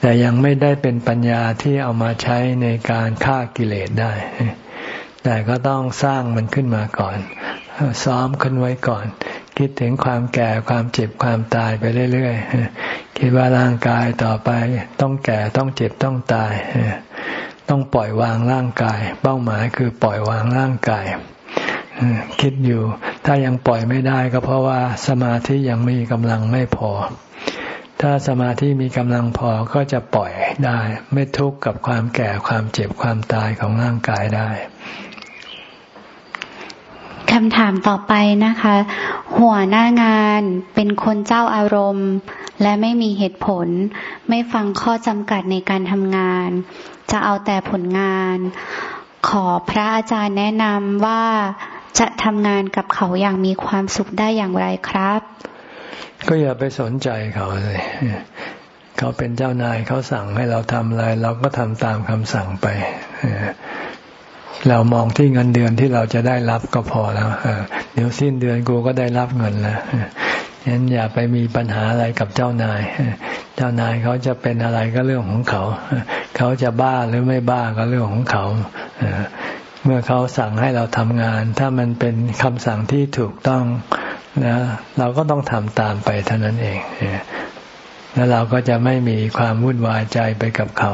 แต่ยังไม่ได้เป็นปัญญาที่เอามาใช้ในการฆ่ากิเลสได้ แต่ก็ต้องสร้างมันขึ้นมาก่อน ซ้อมขึ้นไว้ก่อน คิดถึงความแก่ความเจ็บความตายไปเรื่อยๆ คิดว่าร่างกายต่อไปต้องแก่ต้องเจ็บต้องตาย ต้องปล่อยวางร่างกาย เป้าหมายคือปล่อยวางร่างกายคิดอยู่ ถ้ายังปล่อยไม่ได้ก็เพราะว่าสมาธิยังมีกำลังไม่พอ ถ้าสมาธิมีกำลังพอก็จะปล่อยได้ ไม่ทุกข์กับความแก่ความเจ็บความตายของร่างกายได้คำถามต่อไปนะคะ หัวหน้างานเป็นคนเจ้าอารมณ์ และไม่มีเหตุผล ไม่ฟังข้อจำกัดในการทำงาน จะเอาแต่ผลงาน ขอพระอาจารย์แนะนำว่าจะทำงานกับเขาอย่างมีความสุขได้อย่างไรครับ ก็อย่าไปสนใจเขาเลยเขาเป็นเจ้านายเขาสั่งให้เราทำอะไร เราก็ทำตามคำสั่งไปเรามองที่เงินเดือนที่เราจะได้รับก็พอแล้วเดี๋ยวสิ้นเดือนกูก็ได้รับเงินแล้วฉะนั้นอย่าไปมีปัญหาอะไรกับเจ้านาย เจ้านายเขาจะเป็นอะไรก็เรื่องของเขา เขาจะบ้าหรือไม่บ้าก็เรื่องของเขา เมื่อเขาสั่งให้เราทำงาน ถ้ามันเป็นคำสั่งที่ถูกต้อง นะเราก็ต้องทำตามไปเท่านั้นเองแล้วเราก็จะไม่มีความวุ่นวายใจไปกับเขา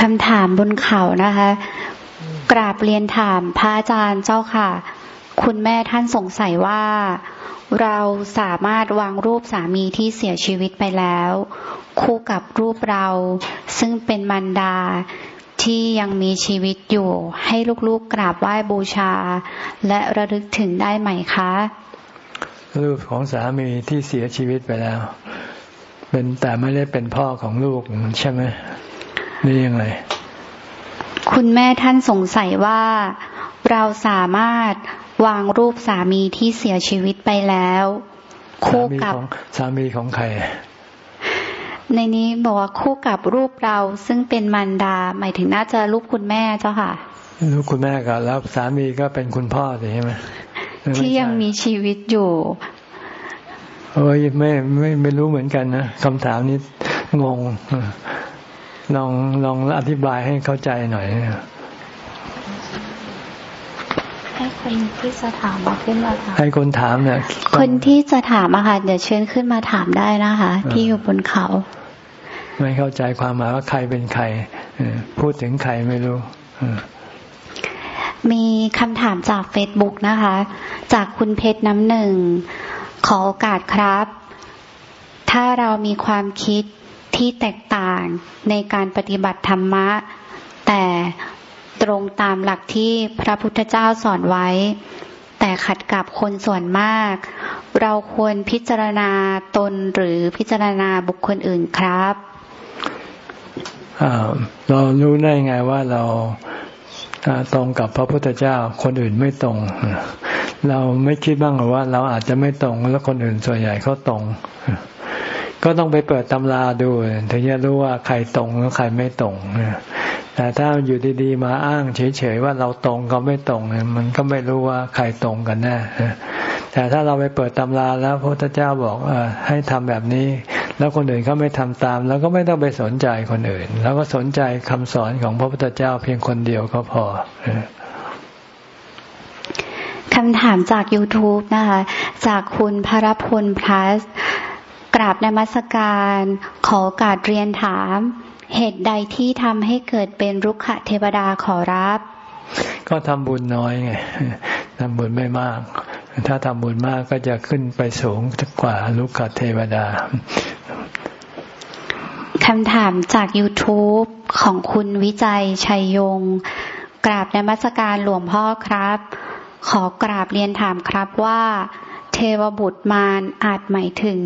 คำถามบนเขานะคะ กราบเรียนถามพระอาจารย์เจ้าค่ะ คุณแม่ท่านสงสัยว่า เราสามารถวางรูปสามีที่เสียชีวิตไปแล้ว คู่กับรูปเรา ซึ่งเป็นมันดา ที่ยังมีชีวิตอยู่ ให้ลูกๆกราบไหว้บูชา และระลึกถึงได้ไหมคะ รูปของสามีที่เสียชีวิตไปแล้ว เป็นแต่ไม่ได้เป็นพ่อของลูกใช่ไหมนี่ยังไงคุณแม่ท่านสงสัยว่า เราสามารถวางรูปสามีที่เสียชีวิตไปแล้ว คู่กับสามีของใคร ในนี้บอกว่าคู่กับรูปเราซึ่งเป็นมันดา หมายถึงน่าจะรูปคุณแม่เจ้าค่ะรูปคุณแม่ก็แล้วสามีก็เป็นคุณพ่อใช่ไหมที่ยังมีชีวิตอยู่โอ้ยไม่ไม่ไม่รู้เหมือนกันนะคำถามนี้งงลองลองอธิบายให้เข้าใจหน่อยให้คนที่จะถามมาขึ้นมาถามให้คนถามเนี่ยคนที่จะถามอะค่ะเดี๋ยวเชิญขึ้นมาถามได้นะคะ ที่อยู่บนเขา ไม่เข้าใจความหมายว่าใครเป็นใครพูดถึงใครไม่รู้มีคำถามจากเฟซบุ๊กนะคะ จากคุณเพชรน้ำหนึ่ง ขอโอกาสครับ ถ้าเรามีความคิดที่แตกต่างในการปฏิบัติธรรมะ แต่ตรงตามหลักที่พระพุทธเจ้าสอนไว้ แต่ขัดกับคนส่วนมาก เราควรพิจารณาตนหรือพิจารณาบุคคลอื่นครับ เรารู้ได้ไงว่าเราตรงกับพระพุทธเจ้า คนอื่นไม่ตรง เราไม่คิดบ้างหรือว่า เราอาจจะไม่ตรงแล้วคนอื่นส่วนใหญ่เขาตรง ก็ต้องไปเปิดตำราดูถึงจะรู้ว่าใครตรงหรือใครไม่ตรงแต่ถ้าอยู่ดีๆมาอ้างเฉยๆว่าเราตรงก็ไม่ตรง มันก็ไม่รู้ว่าใครตรงกันแน่ แต่ถ้าเราไปเปิดตำราแล้วพระพุทธเจ้าบอกอให้ทำแบบนี้ แล้วคนอื่นเขาไม่ทำตามแล้วก็ไม่ต้องไปสนใจคนอื่นแล้วก็สนใจคำสอนของพระพุทธเจ้าเพียงคนเดียวก็พอคำถามจาก YouTube นะคะ จากคุณพรพลพลัสกราบนมัสการ ขอโอกาสเรียนถาม เหตุใดที่ทำให้เกิดเป็นรุกขเทวดาขอรับ ก็ทำบุญน้อยไงทำบุญไม่มาก ถ้าทำบุญมากก็จะขึ้นไปสูงกว่าลุกขเทวดาคำถามจาก YouTube ของคุณวิจัยชัยยง กราบนมัสการหลวงพ่อครับ ขอกราบเรียนถามครับว่า เทวบุตรมารอาจหมายถึง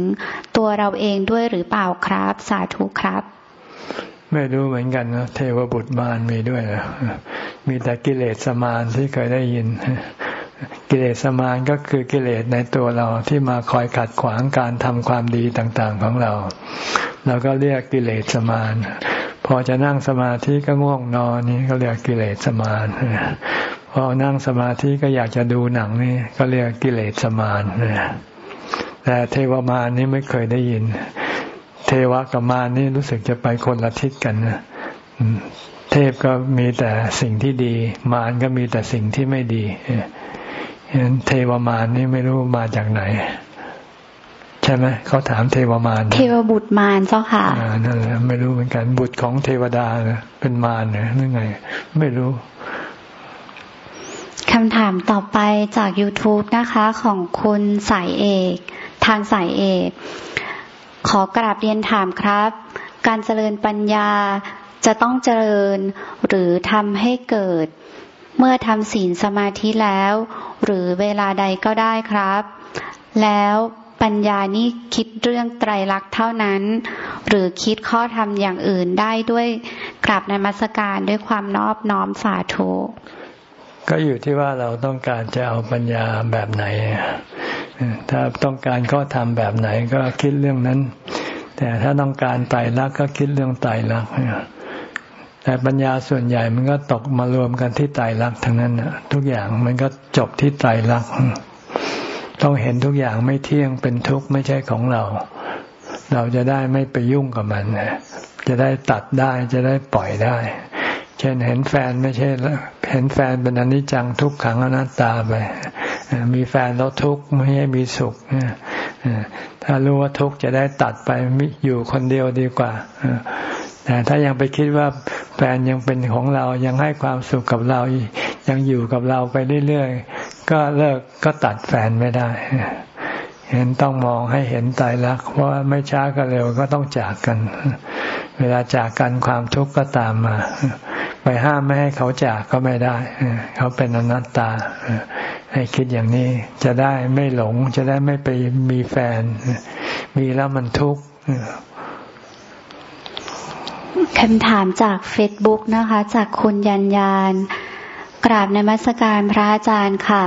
ตัวเราเองด้วยหรือเปล่าครับ สาธุครับ ไม่รู้เหมือนกันนะเทวบุตรมารมีด้วยนะมีแต่กิเลสมารที่เคยได้ยิน กิเลสมารก็คือกิเลสในตัวเราที่มาคอยขัดขวางการทำความดีต่างๆของเรา เราก็เรียกกิเลสมารพอจะนั่งสมาธิก็ง่วงนอนนี่ก็เรียกกิเลสมารพอนั่งสมาธิก็อยากจะดูหนังนี่ก็เรียกกิเลสมารแต่เทวมารนี่ไม่เคยได้ยิน เทวกับมารนี่รู้สึกจะไปคนละทิศกันนะเทพก็มีแต่สิ่งที่ดี มารก็มีแต่สิ่งที่ไม่ดี เห็นเทวมารนี่ไม่รู้มาจากไหน ใช่ไหมเขาถามเทวมารเทวบุตรมารเจ้าค่ะอ่านั่นแหละไม่รู้เหมือนกันบุตรของเทวดาเป็นมารเนี่ยนั่นไง ไม่รู้คำถามต่อไปจาก YouTube นะคะของคุณสายเอก ทางสายเอก ขอกราบเรียนถามครับ การเจริญปัญญาจะต้องเจริญหรือทำให้เกิด เมื่อทำศีลสมาธิแล้ว หรือเวลาใดก็ได้ครับ แล้วปัญญานี่คิดเรื่องไตรลักษณ์เท่านั้น หรือคิดข้อธรรมอย่างอื่นได้ด้วยกราบในมัสการด้วยความนอบน้อมสาธุก็อยู่ที่ว่าเราต้องการจะเอาปัญญาแบบไหน ถ้าต้องการข้อธรรมแบบไหนก็คิดเรื่องนั้น แต่ถ้าต้องการไตรลักษณ์ก็คิดเรื่องไตรลักษณ์ แต่ปัญญาส่วนใหญ่มันก็ตกมารวมกันที่ไตรลักษณ์ทั้งนั้นทุกอย่างมันก็จบที่ไตรลักษณ์ต้องเห็นทุกอย่างไม่เที่ยงเป็นทุกข์ไม่ใช่ของเรา เราจะได้ไม่ไปยุ่งกับมันจะได้ตัดได้จะได้ปล่อยได้ เช่นเห็นแฟนไม่ใช่เห็นแฟนเป็นอนิจจังทุกขังอนัตตาไปมีแฟนแล้วทุกข์ไม่ให้มีสุขถ้ารู้ว่าทุกข์จะได้ตัดไปอยู่คนเดียวดีกว่า แต่ถ้ายังไปคิดว่าแฟนยังเป็นของเรายังให้ความสุขกับเรายังอยู่กับเราไปเรื่อยๆก็เลิกก็ตัดแฟนไม่ได้ เห็นต้องมองให้เห็นตายรักเพราะว่าไม่ช้าก็เร็วก็ต้องจากกัน เวลาจากกันความทุกข์ก็ตามมา ไปห้ามไม่ให้เขาจากก็ไม่ได้ เขาเป็นอนัตตา ให้คิดอย่างนี้จะได้ไม่หลงจะได้ไม่ไปมีแฟน มีแล้วมันทุกข์ คำถามจากเฟซบุ๊กนะคะ จากคุณยันยานกราบในมัสการพระอาจารย์ค่ะ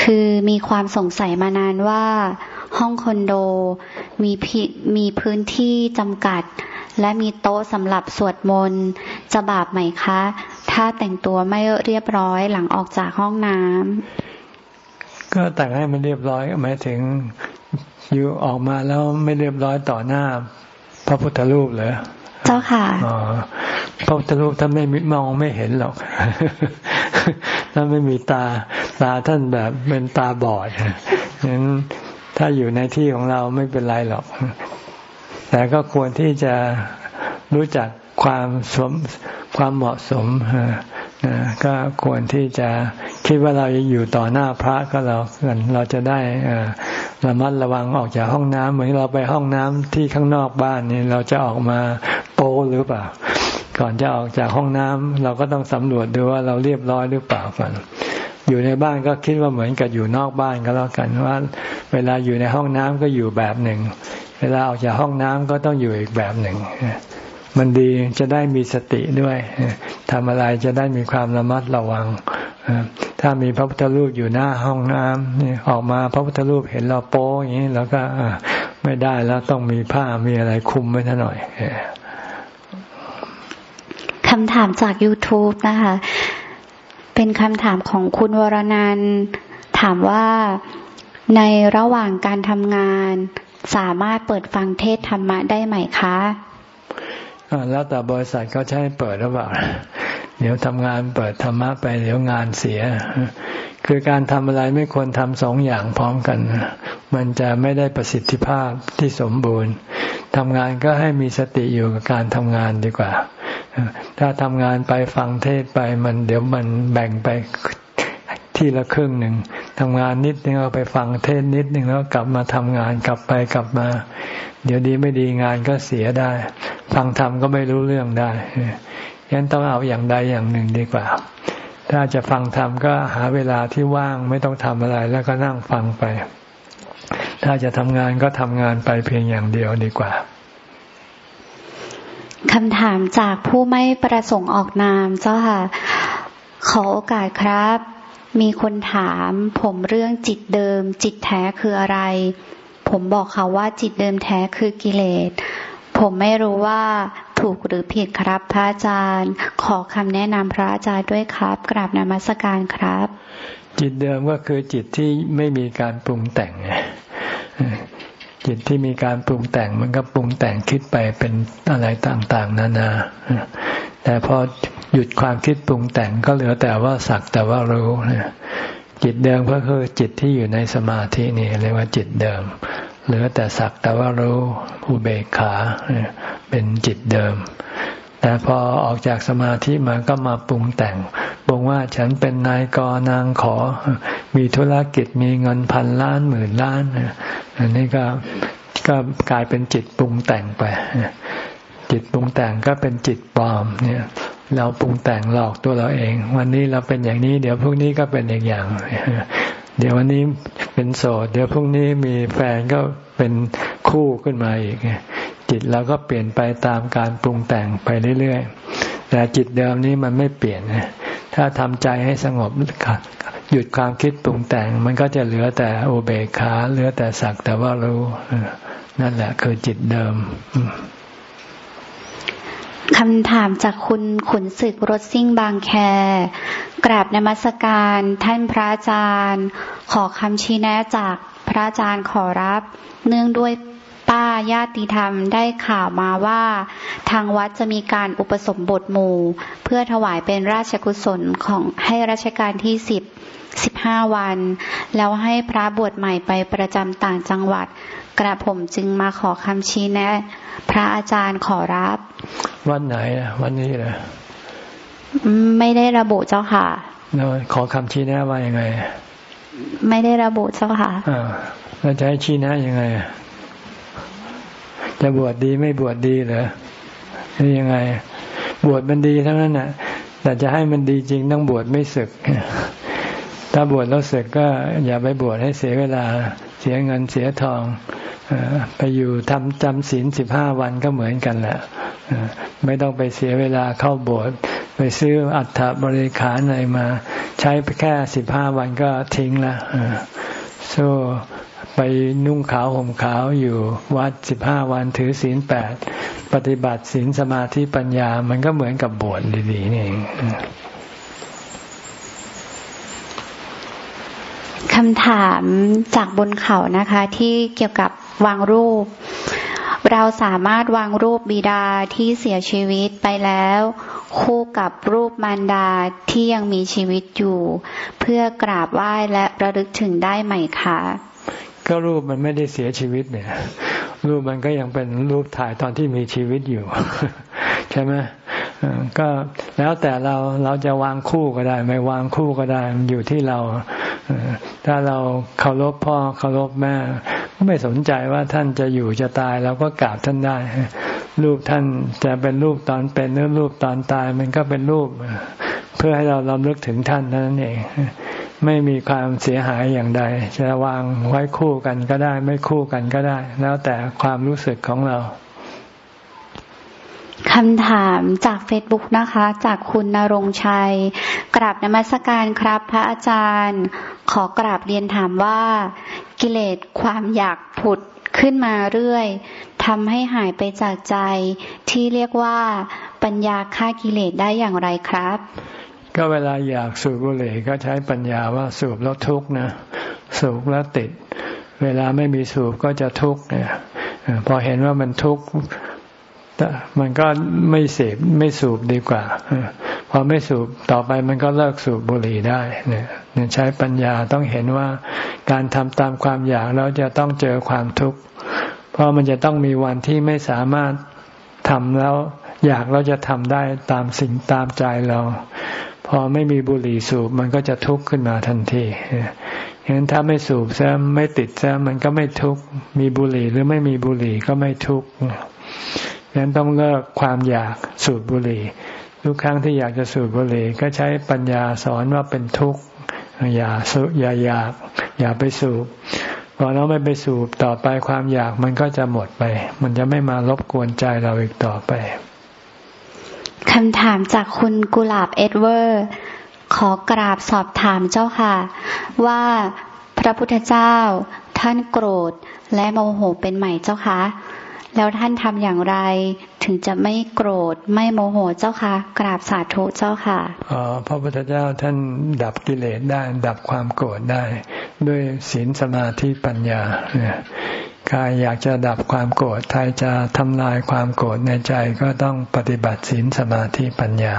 คือมีความสงสัยมานานว่า ห้องคอนโดมีมีพื้นที่จำกัด และมีโต๊ะสำหรับสวดมนต์จะบาปไหมคะ ถ้าแต่งตัวไม่เรียบร้อยหลังออกจากห้องน้ำก็แต่งให้มันเรียบร้อยหมายถึงอยู่ออกมาแล้วไม่เรียบร้อยต่อหน้า พระพุทธรูปเหรอ เจ้าค่ะพระพุทธรูปท่านไม่มองไม่เห็นหรอกท่านไม่มีตาตาท่านแบบเป็นตาบอดงั้นถ้าอยู่ในที่ของเราไม่เป็นไรหรอก แต่ก็ควรที่จะรู้จักความสมความเหมาะสมก็ควรที่จะคิดว่าเราอยู่ต่อหน้าพระก็เราเราจะได้ ระมัดระวังออกจากห้องน้ำเหมือนเราไปห้องน้ำที่ข้างนอกบ้านนี่เราจะออกมาโป้หรือเปล่า ก่อนจะออกจากห้องน้ำเราก็ต้องสำรวจดูว่าเราเรียบร้อยหรือเปล่าก่อนอยู่ในบ้านก็คิดว่าเหมือนกับอยู่นอกบ้านก็แล้วกันว่า เวลาอยู่ในห้องน้ำก็อยู่แบบหนึ่ง เวลาออกจากห้องน้ำก็ต้องอยู่อีกแบบหนึ่งมันดีจะได้มีสติด้วยทำอะไรจะได้มีความระมัดระวัง ถ้ามีพระพุทธรูปอยู่หน้าห้องน้ำนี่ออกมาพระพุทธรูปเห็นเราโป้อย่างนี้แล้วก็ไม่ได้แล้วต้องมีผ้ามีอะไรคุมไว้ท่หน่อยคำถามจาก YouTube นะคะ เป็นคำถามของคุณวรนันถามว่าในระหว่างการทำงานสามารถเปิดฟังเทศธรรมะได้ไหมคะ แล้วแต่บริษัทเขาใช้เปิดหรือเปล่า เดี๋ยวทำงานเปิดธรรมะไปเดี๋ยวงานเสีย คือการทำอะไรไม่ควรทำสองอย่างพร้อมกัน มันจะไม่ได้ประสิทธิภาพที่สมบูรณ์ทำงานก็ให้มีสติอยู่กับการทำงานดีกว่า ถ้าทำงานไปฟังเทศไปมันเดี๋ยวมันแบ่งไปที่ละครึ่งหนึ่งทำงานนิดนึงเอาไปฟังเทศนิดนึงแล้วกลับมาทำงานกลับไปกลับมา เดี๋ยวดีไม่ดีงานก็เสียได้ ฟังธรรมก็ไม่รู้เรื่องได้ ยันต้องเอาอย่างใดอย่างหนึ่งดีกว่า ถ้าจะฟังธรรมก็หาเวลาที่ว่างไม่ต้องทำอะไร แล้วก็นั่งฟังไป ถ้าจะทำงานก็ทำงานไปเพียงอย่างเดียวดีกว่าคำถามจากผู้ไม่ประสงค์ออกนามเจ้าค่ะ ขอโอกาสครับ มีคนถามผมเรื่องจิตเดิม จิตแท้คืออะไร ผมบอกเขาว่าจิตเดิมแท้คือกิเลส ผมไม่รู้ว่าถูกหรือผิดครับพระอาจารย์ ขอคำแนะนำพระอาจารย์ด้วยครับ กราบนมัสการครับ จิตเดิมก็คือจิตที่ไม่มีการปรุงแต่งจิตที่มีการปรุงแต่งมันก็ปรุงแต่งคิดไปเป็นอะไรต่างๆ นานา แต่พอหยุดความคิดปรุงแต่งก็เหลือแต่ว่าสักแต่ว่ารู้จิตเดิมก็คือจิตที่อยู่ในสมาธินี่เรียกว่าจิตเดิม เหลือแต่สักแต่ว่ารู้ผู้เบกขาเป็นจิตเดิม แต่พอออกจากสมาธิมาก็มาปรุงแต่งปรุงว่าฉันเป็นนายกนางขอ มีธุรกิจมีเงินพันล้านหมื่นล้านอันนี้ก็ก็กลายเป็นจิตปรุงแต่งไป จิตปรุงแต่งก็เป็นจิตปลอมเนี่ยเราปรุงแต่งหลอกตัวเราเอง วันนี้เราเป็นอย่างนี้ เดี๋ยวพรุ่งนี้ก็เป็นอีกอย่าง เดี๋ยววันนี้เป็นโสด เดี๋ยวพรุ่งนี้มีแฟนก็เป็นคู่ขึ้นมาอีกจิตเราก็เปลี่ยนไปตามการปรุงแต่งไปเรื่อยๆ แต่จิตเดิมนี้มันไม่เปลี่ยน ถ้าทำใจให้สงบหยุดความคิดปรุงแต่ง มันก็จะเหลือแต่โอเบคาเหลือแต่สักแต่ว่ารู้นั่นแหละคือจิตเดิม คำถามจากคุณขุนศึกรถซิ่งบางแค กราบนมัสการท่านพระอาจารย์ ขอคำชี้แนะจากพระอาจารย์ขอรับ เนื่องด้วยป้าญาติธรรมได้ข่าวมาว่า ทางวัดจะมีการอุปสมบทหมู่ เพื่อถวายเป็นราชกุศลของให้ราชการที่สิบสิบห้าวัน แล้วให้พระบวชใหม่ไปประจำต่างจังหวัด กระผมจึงมาขอคำชี้แนะ พระอาจารย์ขอรับ วันไหนวันนี้เหรอไม่ได้ระบุเจ้าค่ะขอคำชี้แนะว่ายังไง ไม่ได้ระบุเจ้าค่ะอ่าแล้วจะให้ชี้แนะยังไง จะบวชดดีไม่บวชดดีเหรอนี่ยังไง บวชมันดีทั้งนั้นน่ะ แต่จะให้มันดีจริงต้องบวชไม่ศึก ถ้าบวชแล้วศึกก็อย่าไปบวชให้เสียเวลา เสียเงินเสียทองไปอยู่ทำจำศีลสิบห้าวันก็เหมือนกันแหละไม่ต้องไปเสียเวลาเข้าโบสถ์ไปซื้ออัฐบริขารอะไรมา ใช้แค่สิบห้าวันก็ทิ้งละโซ่ไปนุ่งขาวห่มขาวอยู่วัดสิบห้าวันถือศีลแปดปฏิบัติศีลสมาธิปัญญา มันก็เหมือนกับบวชดีๆนี่เอง คำถามจากบนเขานะคะ ที่เกี่ยวกับวางรูป เราสามารถวางรูปบิดาที่เสียชีวิตไปแล้ว คู่กับรูปมารดาที่ยังมีชีวิตอยู่ เพื่อกราบไหว้และระลึกถึงได้ไหมคะก็รูปมันไม่ได้เสียชีวิตเนี่ย รูปมันก็ยังเป็นรูปถ่ายตอนที่มีชีวิตอยู่ ใช่ไหมก็แล้วแต่เราเราจะวางคู่ก็ได้ ไม่วางคู่ก็ได้มันอยู่ที่เรา ถ้าเราเคารพพ่อเคารพแม่ไม่สนใจว่าท่านจะอยู่จะตายเราก็กราบท่านได้ รูปท่านจะเป็นรูปตอนเป็นหรือรูปตอนตายมันก็เป็นรูป เพื่อให้เราลำลึกถึงท่านนั่นเองไม่มีความเสียหายอย่างใด จะวางไว้คู่กันก็ได้ ไม่คู่กันก็ได้ แล้วแต่ความรู้สึกของเรา คำถามจากเฟซบุ๊กนะคะ จากคุณนรงชัย กราบนมัสการครับพระอาจารย์ ขอกราบเรียนถามว่า กิเลสความอยากผุดขึ้นมาเรื่อยทำให้หายไปจากใจ ที่เรียกว่าปัญญาฆ่ากิเลสได้อย่างไรครับ ก็เวลาอยากสูบบุหรี่ก็ใช้ปัญญาว่าสูบแล้วทุกนะ สูบแล้วติด เวลาไม่มีสูบก็จะทุกเนี่ยพอเห็นว่ามันทุกข์ มันก็ไม่เสพไม่สูบดีกว่าพอไม่สูบต่อไปมันก็เลิกสูบบุหรี่ได้เนี่ยใช้ปัญญาต้องเห็นว่าการทำตามความอยากแล้วจะต้องเจอความทุกข์เพราะมันจะต้องมีวันที่ไม่สามารถทำแล้ว อยากเราจะทำได้ตามสิ่งตามใจเรา พอไม่มีบุหรี่สูบมันก็จะทุกข์ขึ้นมาทันทีฉะนั้นถ้าไม่สูบซะไม่ติดซะมันก็ไม่ทุกข์มีบุหรี่หรือไม่มีบุหรี่ก็ไม่ทุกข์ ฉะนั้นต้องเลิกความอยากสูบบุหรี่ ทุกครั้งที่อยากจะสูบบุหรี่ ก็ใช้ปัญญาสอนว่าเป็นทุกข์อย่าสูอย่าอยาก อย่าไปสูบพอเราไม่ไปสูบต่อไปความอยากมันก็จะหมดไป มันจะไม่มารบกวนใจเราอีกต่อไปคำถามจากคุณกุหลาบเอ็ดเวอร์ ขอกราบสอบถามเจ้าค่ะ ว่าพระพุทธเจ้าท่านโกรธและโมโหเป็นใหม่เจ้าคะ แล้วท่านทำอย่างไร ถึงจะไม่โกรธไม่โมโหเจ้าค่ะ กราบสาธุเจ้าค่ะอ๋อพระพุทธเจ้าท่านดับกิเลสได้ ดับความโกรธได้ ด้วยศีลสมาธิปัญญาใครอยากจะดับความโกรธใครจะทำลายความโกรธในใจก็ต้องปฏิบัติศีลสมาธิปัญญา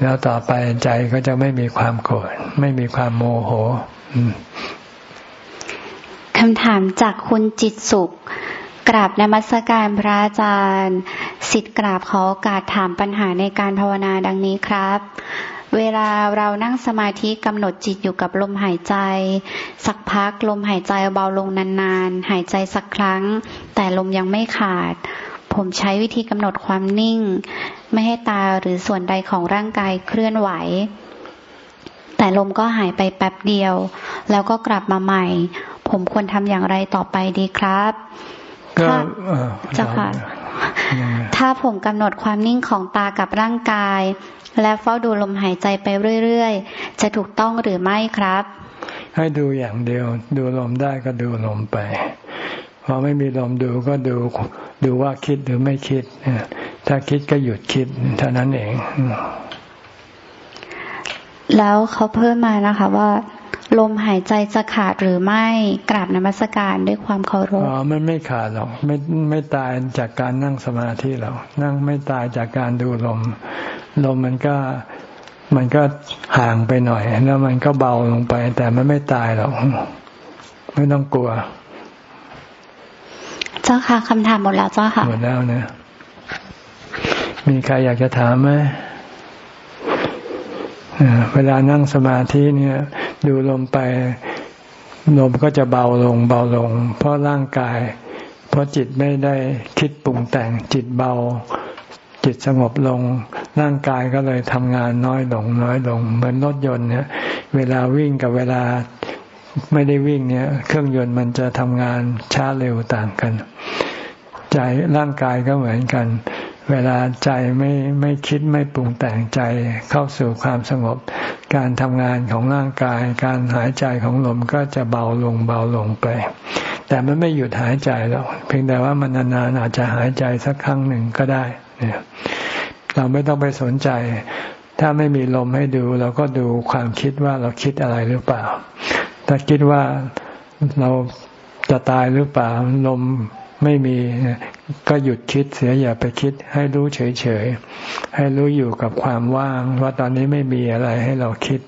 แล้วต่อไปใจก็จะไม่มีความโกรธไม่มีความโมโหคำถามจากคุณจิตสุข กราบนมัสการพระอาจารย์ สิทธิ์กราบขอโอกาสถามปัญหาในการภาวนาดังนี้ครับ เวลาเรานั่งสมาธิกำหนดจิตอยู่กับลมหายใจ สักพักลมหายใจเบาลงนานๆ หายใจสักครั้ง แต่ลมยังไม่ขาด ผมใช้วิธีกำหนดความนิ่ง ไม่ให้ตาหรือส่วนใดของร่างกายเคลื่อนไหว แต่ลมก็หายไปแป๊บเดียว แล้วก็กลับมาใหม่ ผมควรทำอย่างไรต่อไปดีครับ ก็เจ้าค่ะถ้าผมกำหนดความนิ่งของตากับร่างกาย และเฝ้าดูลมหายใจไปเรื่อยๆ จะถูกต้องหรือไม่ครับ ให้ดูอย่างเดียว ดูลมได้ก็ดูลมไป พอไม่มีลมดูก็ดูดูว่าคิดหรือไม่คิด ถ้าคิดก็หยุดคิดเท่านั้นเอง แล้วเขาเพิ่มมานะคะว่า ลมหายใจจะขาดหรือไม่กราบนมัสการด้วยความเคารพอ๋อมันไม่ขาดหรอกไม่ไม่ตายจากการนั่งสมาธิหรอกนั่งไม่ตายจากการดูลม ลมมันก็มันก็ห่างไปหน่อยแล้วมันก็เบาลงไป แต่มันไม่ตายหรอกไม่ต้องกลัว เจ้าค่ะคำถามหมดแล้วเจ้าค่ะหมดแล้วนะมีใครอยากจะถามไหมเวลานั่งสมาธิเนี่ย ดูลมไปลมก็จะเบาลงเบาลง เพราะร่างกาย เพราะจิตไม่ได้คิดปรุงแต่งจิตเบา จิตสงบลง ร่างกายก็เลยทำงานน้อยลงน้อยลง เหมือนรถยนต์เนี่ยเวลาวิ่งกับเวลาไม่ได้วิ่งเนี่ย เครื่องยนต์มันจะทำงานช้าเร็วต่างกัน ใจร่างกายก็เหมือนกัน เวลาใจไม่ไม่คิดไม่ปรุงแต่งใจเข้าสู่ความสงบ การทำงานของร่างกาย การหายใจของลมก็จะเบาลงเบาลงไป แต่มันไม่หยุดหายใจหรอกเพียงแต่ว่ามันนานๆอาจจะหายใจสักครั้งหนึ่งก็ได้เนี่ยเราไม่ต้องไปสนใจ ถ้าไม่มีลมให้ดู เราก็ดูความคิดว่าเราคิดอะไรหรือเปล่า ถ้าคิดว่าเราจะตายหรือเปล่าลม ไม่มีก็หยุดคิดเสียอย่าไปคิด ให้รู้เฉยๆให้รู้อยู่กับความว่าง ว่าตอนนี้ไม่มีอะไรให้เราคิด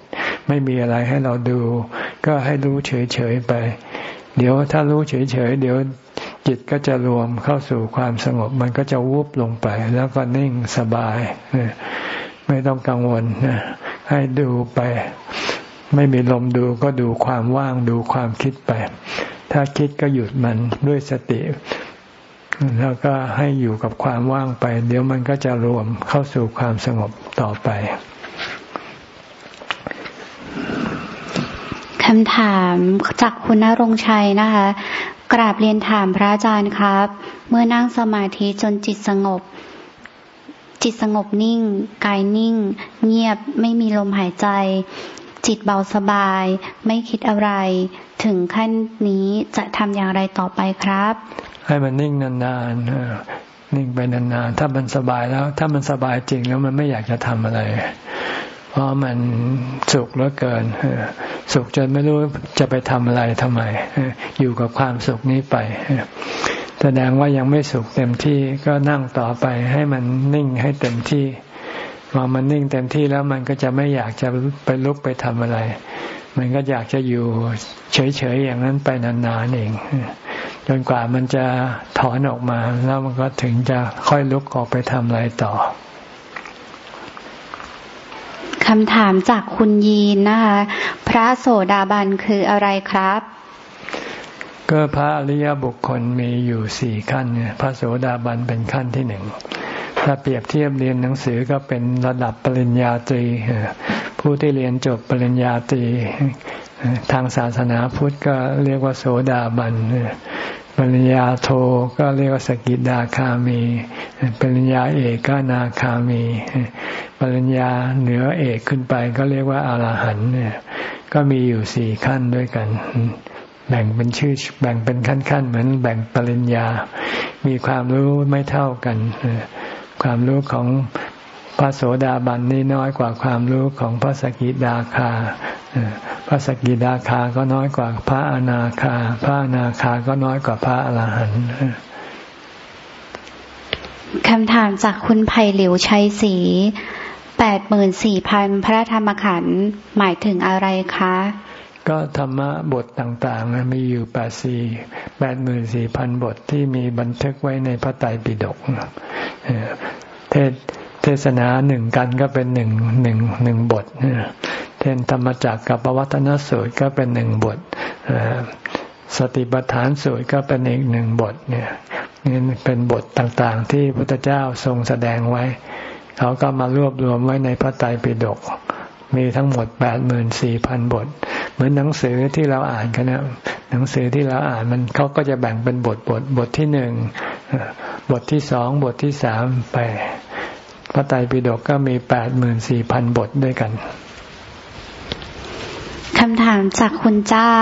ไม่มีอะไรให้เราดู ก็ให้รู้เฉยๆไป เดี๋ยวถ้ารู้เฉยๆเดี๋ยวจิตก็จะรวมเข้าสู่ความสงบ มันก็จะวุบลงไป แล้วก็นิ่งสบายไม่ต้องกังวลให้ดูไป ไม่มีลมดูก็ดูความว่างดูความคิดไป ถ้าคิดก็หยุดมันด้วยสติ แล้วก็ให้อยู่กับความว่างไป เดี๋ยวมันก็จะรวมเข้าสู่ความสงบต่อไปคำถามจากคุณนรงชัยนะคะ กราบเรียนถามพระอาจารย์ครับ เมื่อนั่งสมาธิจนจิตสงบ จิตสงบนิ่ง กายนิ่ง เงียบไม่มีลมหายใจ จิตเบาสบาย ไม่คิดอะไร ถึงขั้นนี้จะทำอย่างไรต่อไปครับ ให้มันนิ่งนานๆนิ่งไปนานๆถ้ามันสบายแล้ว ถ้ามันสบายจริงแล้วมันไม่อยากจะทำอะไร เพราะมันสุขเหลือเกินสุขจนไม่รู้จะไปทำอะไรทำไม อยู่กับความสุขนี้ไปแสดงว่ายังไม่สุขเต็มที่ก็นั่งต่อไปให้มันนิ่งให้เต็มที่พอมันนิ่งเต็มที่แล้วมันก็จะไม่อยากจะไปลุกไปทำอะไร มันก็อยากจะอยู่เฉยๆอย่างนั้นไปนานๆเอง จนกว่ามันจะถอนออกมา แล้วมันก็ถึงจะค่อยลุกออกไปทำอะไรต่อคำถามจากคุณยีนนะคะพระโสดาบันคืออะไรครับ ก็พระอริยบุคคลมีอยู่สี่ขั้นเนี่ยพระโสดาบันเป็นขั้นที่หนึ่งถ้าเปรียบเทียบเรียนหนังสือก็เป็นระดับปริญญาตรีผู้ที่เรียนจบปริญญาตรี ทางศาสนาพุทธก็เรียกว่าโสดาบันปริญญาโทก็เรียกว่าสกิดาคามีปริญญาเอกก็นาคามีปริญญาเหนือเอกขึ้นไปก็เรียกว่าอารหันต์เนี่ยก็มีอยู่สี่ขั้นด้วยกัน แบ่งเป็นชื่อแบ่งเป็นขั้นๆ เหมือนแบ่งปริญญา มีความรู้ไม่เท่ากันความรู้ของ พระโสดาบันนี่น้อยกว่าความรู้ของพระสกิดาคา พระสกิดาคาก็น้อยกว่าพระอนาคา พระอนาคาก็น้อยกว่าพระอรหันต์คำถามจากคุณไผ่หลิวชัยศรีแปดหมื่นสี่พันพระธรรมขันธ์หมายถึงอะไรคะ ก็ธรรมะบทต่างๆมีอยู่แปดสี่แปดหมื่นสี่พันบทที่มีบันทึกไว้ในพระไตรปิฎกเทศ เทศนาหนึ่งกันก็เป็นหนึ่งหนึ่งหนึ่งบทเช่นธรรมจักรกับปวัตนสูตรก็เป็นหนึ่งบทสติปัฏฐานสูตรก็เป็นอีกหนึ่งบทเนี่ยนี่เป็นบทต่างๆ ที่พระพุทธเจ้าทรงแสดงไว้ เขาก็มารวบรวมไว้ในพระไตรปิฎกมีทั้งหมดแปดหมื่นสี่พันบท เหมือนหนังสือที่เราอ่านกันนะหนังสือที่เราอ่านมันเขาก็จะแบ่งเป็นบทบทบทที่หนึ่งบทที่สองบทที่สามไป พระไตรปิฎกก็มีแปดหมื่นสี่พันบทด้วยกันคำถามจากคุณเจ้า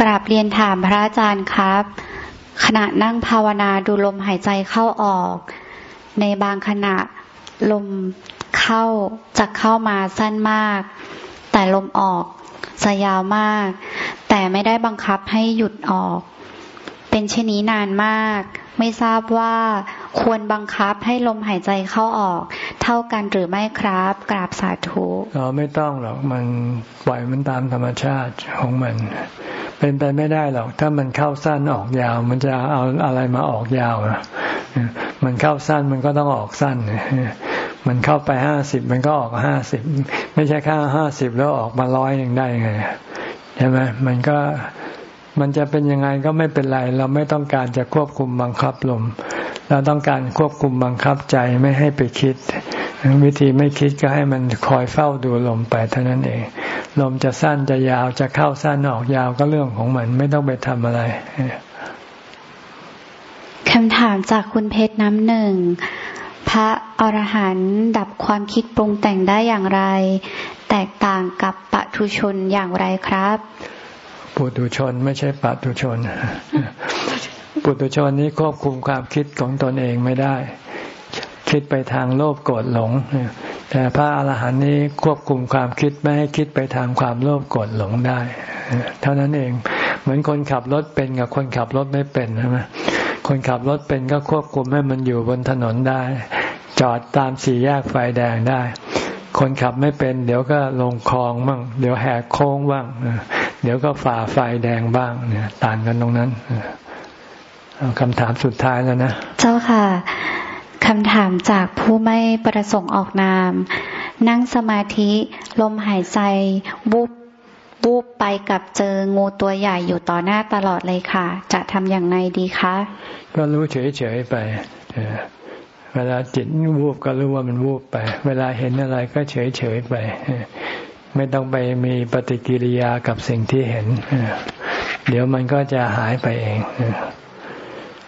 กราบเรียนถามพระอาจารย์ครับ ขณะนั่งภาวนาดูลมหายใจเข้าออก ในบางขณะลมเข้าจะเข้ามาสั้นมาก แต่ลมออกจะยาวมาก แต่ไม่ได้บังคับให้หยุดออก เป็นเช่นนี้นานมาก ไม่ทราบว่า ควรบังคับให้ลมหายใจเข้าออก เท่ากันหรือไม่ครับ กราบสาธุอ๋อไม่ต้องหรอกมันปล่อยมันตามธรรมชาติของมัน เป็นไปไม่ได้หรอก ถ้ามันเข้าสั้นออกยาว มันจะเอาอะไรมาออกยาวมันเข้าสั้นมันก็ต้องออกสั้นมันเข้าไปห้าสิบมันก็ออกห้าสิบไม่ใช่ค่าห้าสิบแล้วออกมาร้อยยังได้ไงใช่ไหมมันก็มันจะเป็นยังไงก็ไม่เป็นไร เราไม่ต้องการจะควบคุมบังคับลม เราต้องการควบคุมบังคับใจไม่ให้ไปคิด วิธีไม่คิดก็ให้มันคอยเฝ้าดูลมไปเท่านั้นเอง ลมจะสั้นจะยาวจะเข้าสั้นออกยาวก็เรื่องของมันไม่ต้องไปทำอะไรคำถามจากคุณเพชรน้ำหนึ่ง พระอรหันต์ดับความคิดปรุงแต่งได้อย่างไร แตกต่างกับปัถุชนอย่างไรครับปุถุชนไม่ใช่ปัถุชน ปุถุชนนี้ควบคุมความคิดของตนเองไม่ได้ คิดไปทางโลภโกรธหลง แต่พระอาหารหันต์นี้ควบคุมความคิดไม่ให้คิดไปทางความโลภโกรธหลงได้ เท่านั้นเองเหมือนคนขับรถเป็นกับคนขับรถไม่เป็นใช่ไหมคนขับรถเป็นก็ควบคุมให้มันอยู่บนถนนได้ จอดตามสี่แยกไฟแดงได้ คนขับไม่เป็น เดี๋ยวก็ลงคลองบ้างเดี๋ยวแหกโค้งบ้างเดี๋ยวก็ฝ่าไฟแดงบ้างเนี่ยต่างกันตรงนั้น คำถามสุดท้ายแล้วนะ เจ้าค่ะคำถามจากผู้ไม่ประสงค์ออกนาม นั่งสมาธิลมหายใจบุบบุบไปกับเจองูตัวใหญ่อยู่ต่อหน้าตลอดเลยค่ะ จะทำอย่างไรดีคะ ก็รู้เฉยๆไปเวลาจิตวูบก็รู้ว่ามันวูบไป เวลาเห็นอะไรก็เฉยๆไป ไม่ต้องไปมีปฏิกิริยากับสิ่งที่เห็น เดี๋ยวมันก็จะหายไปเอง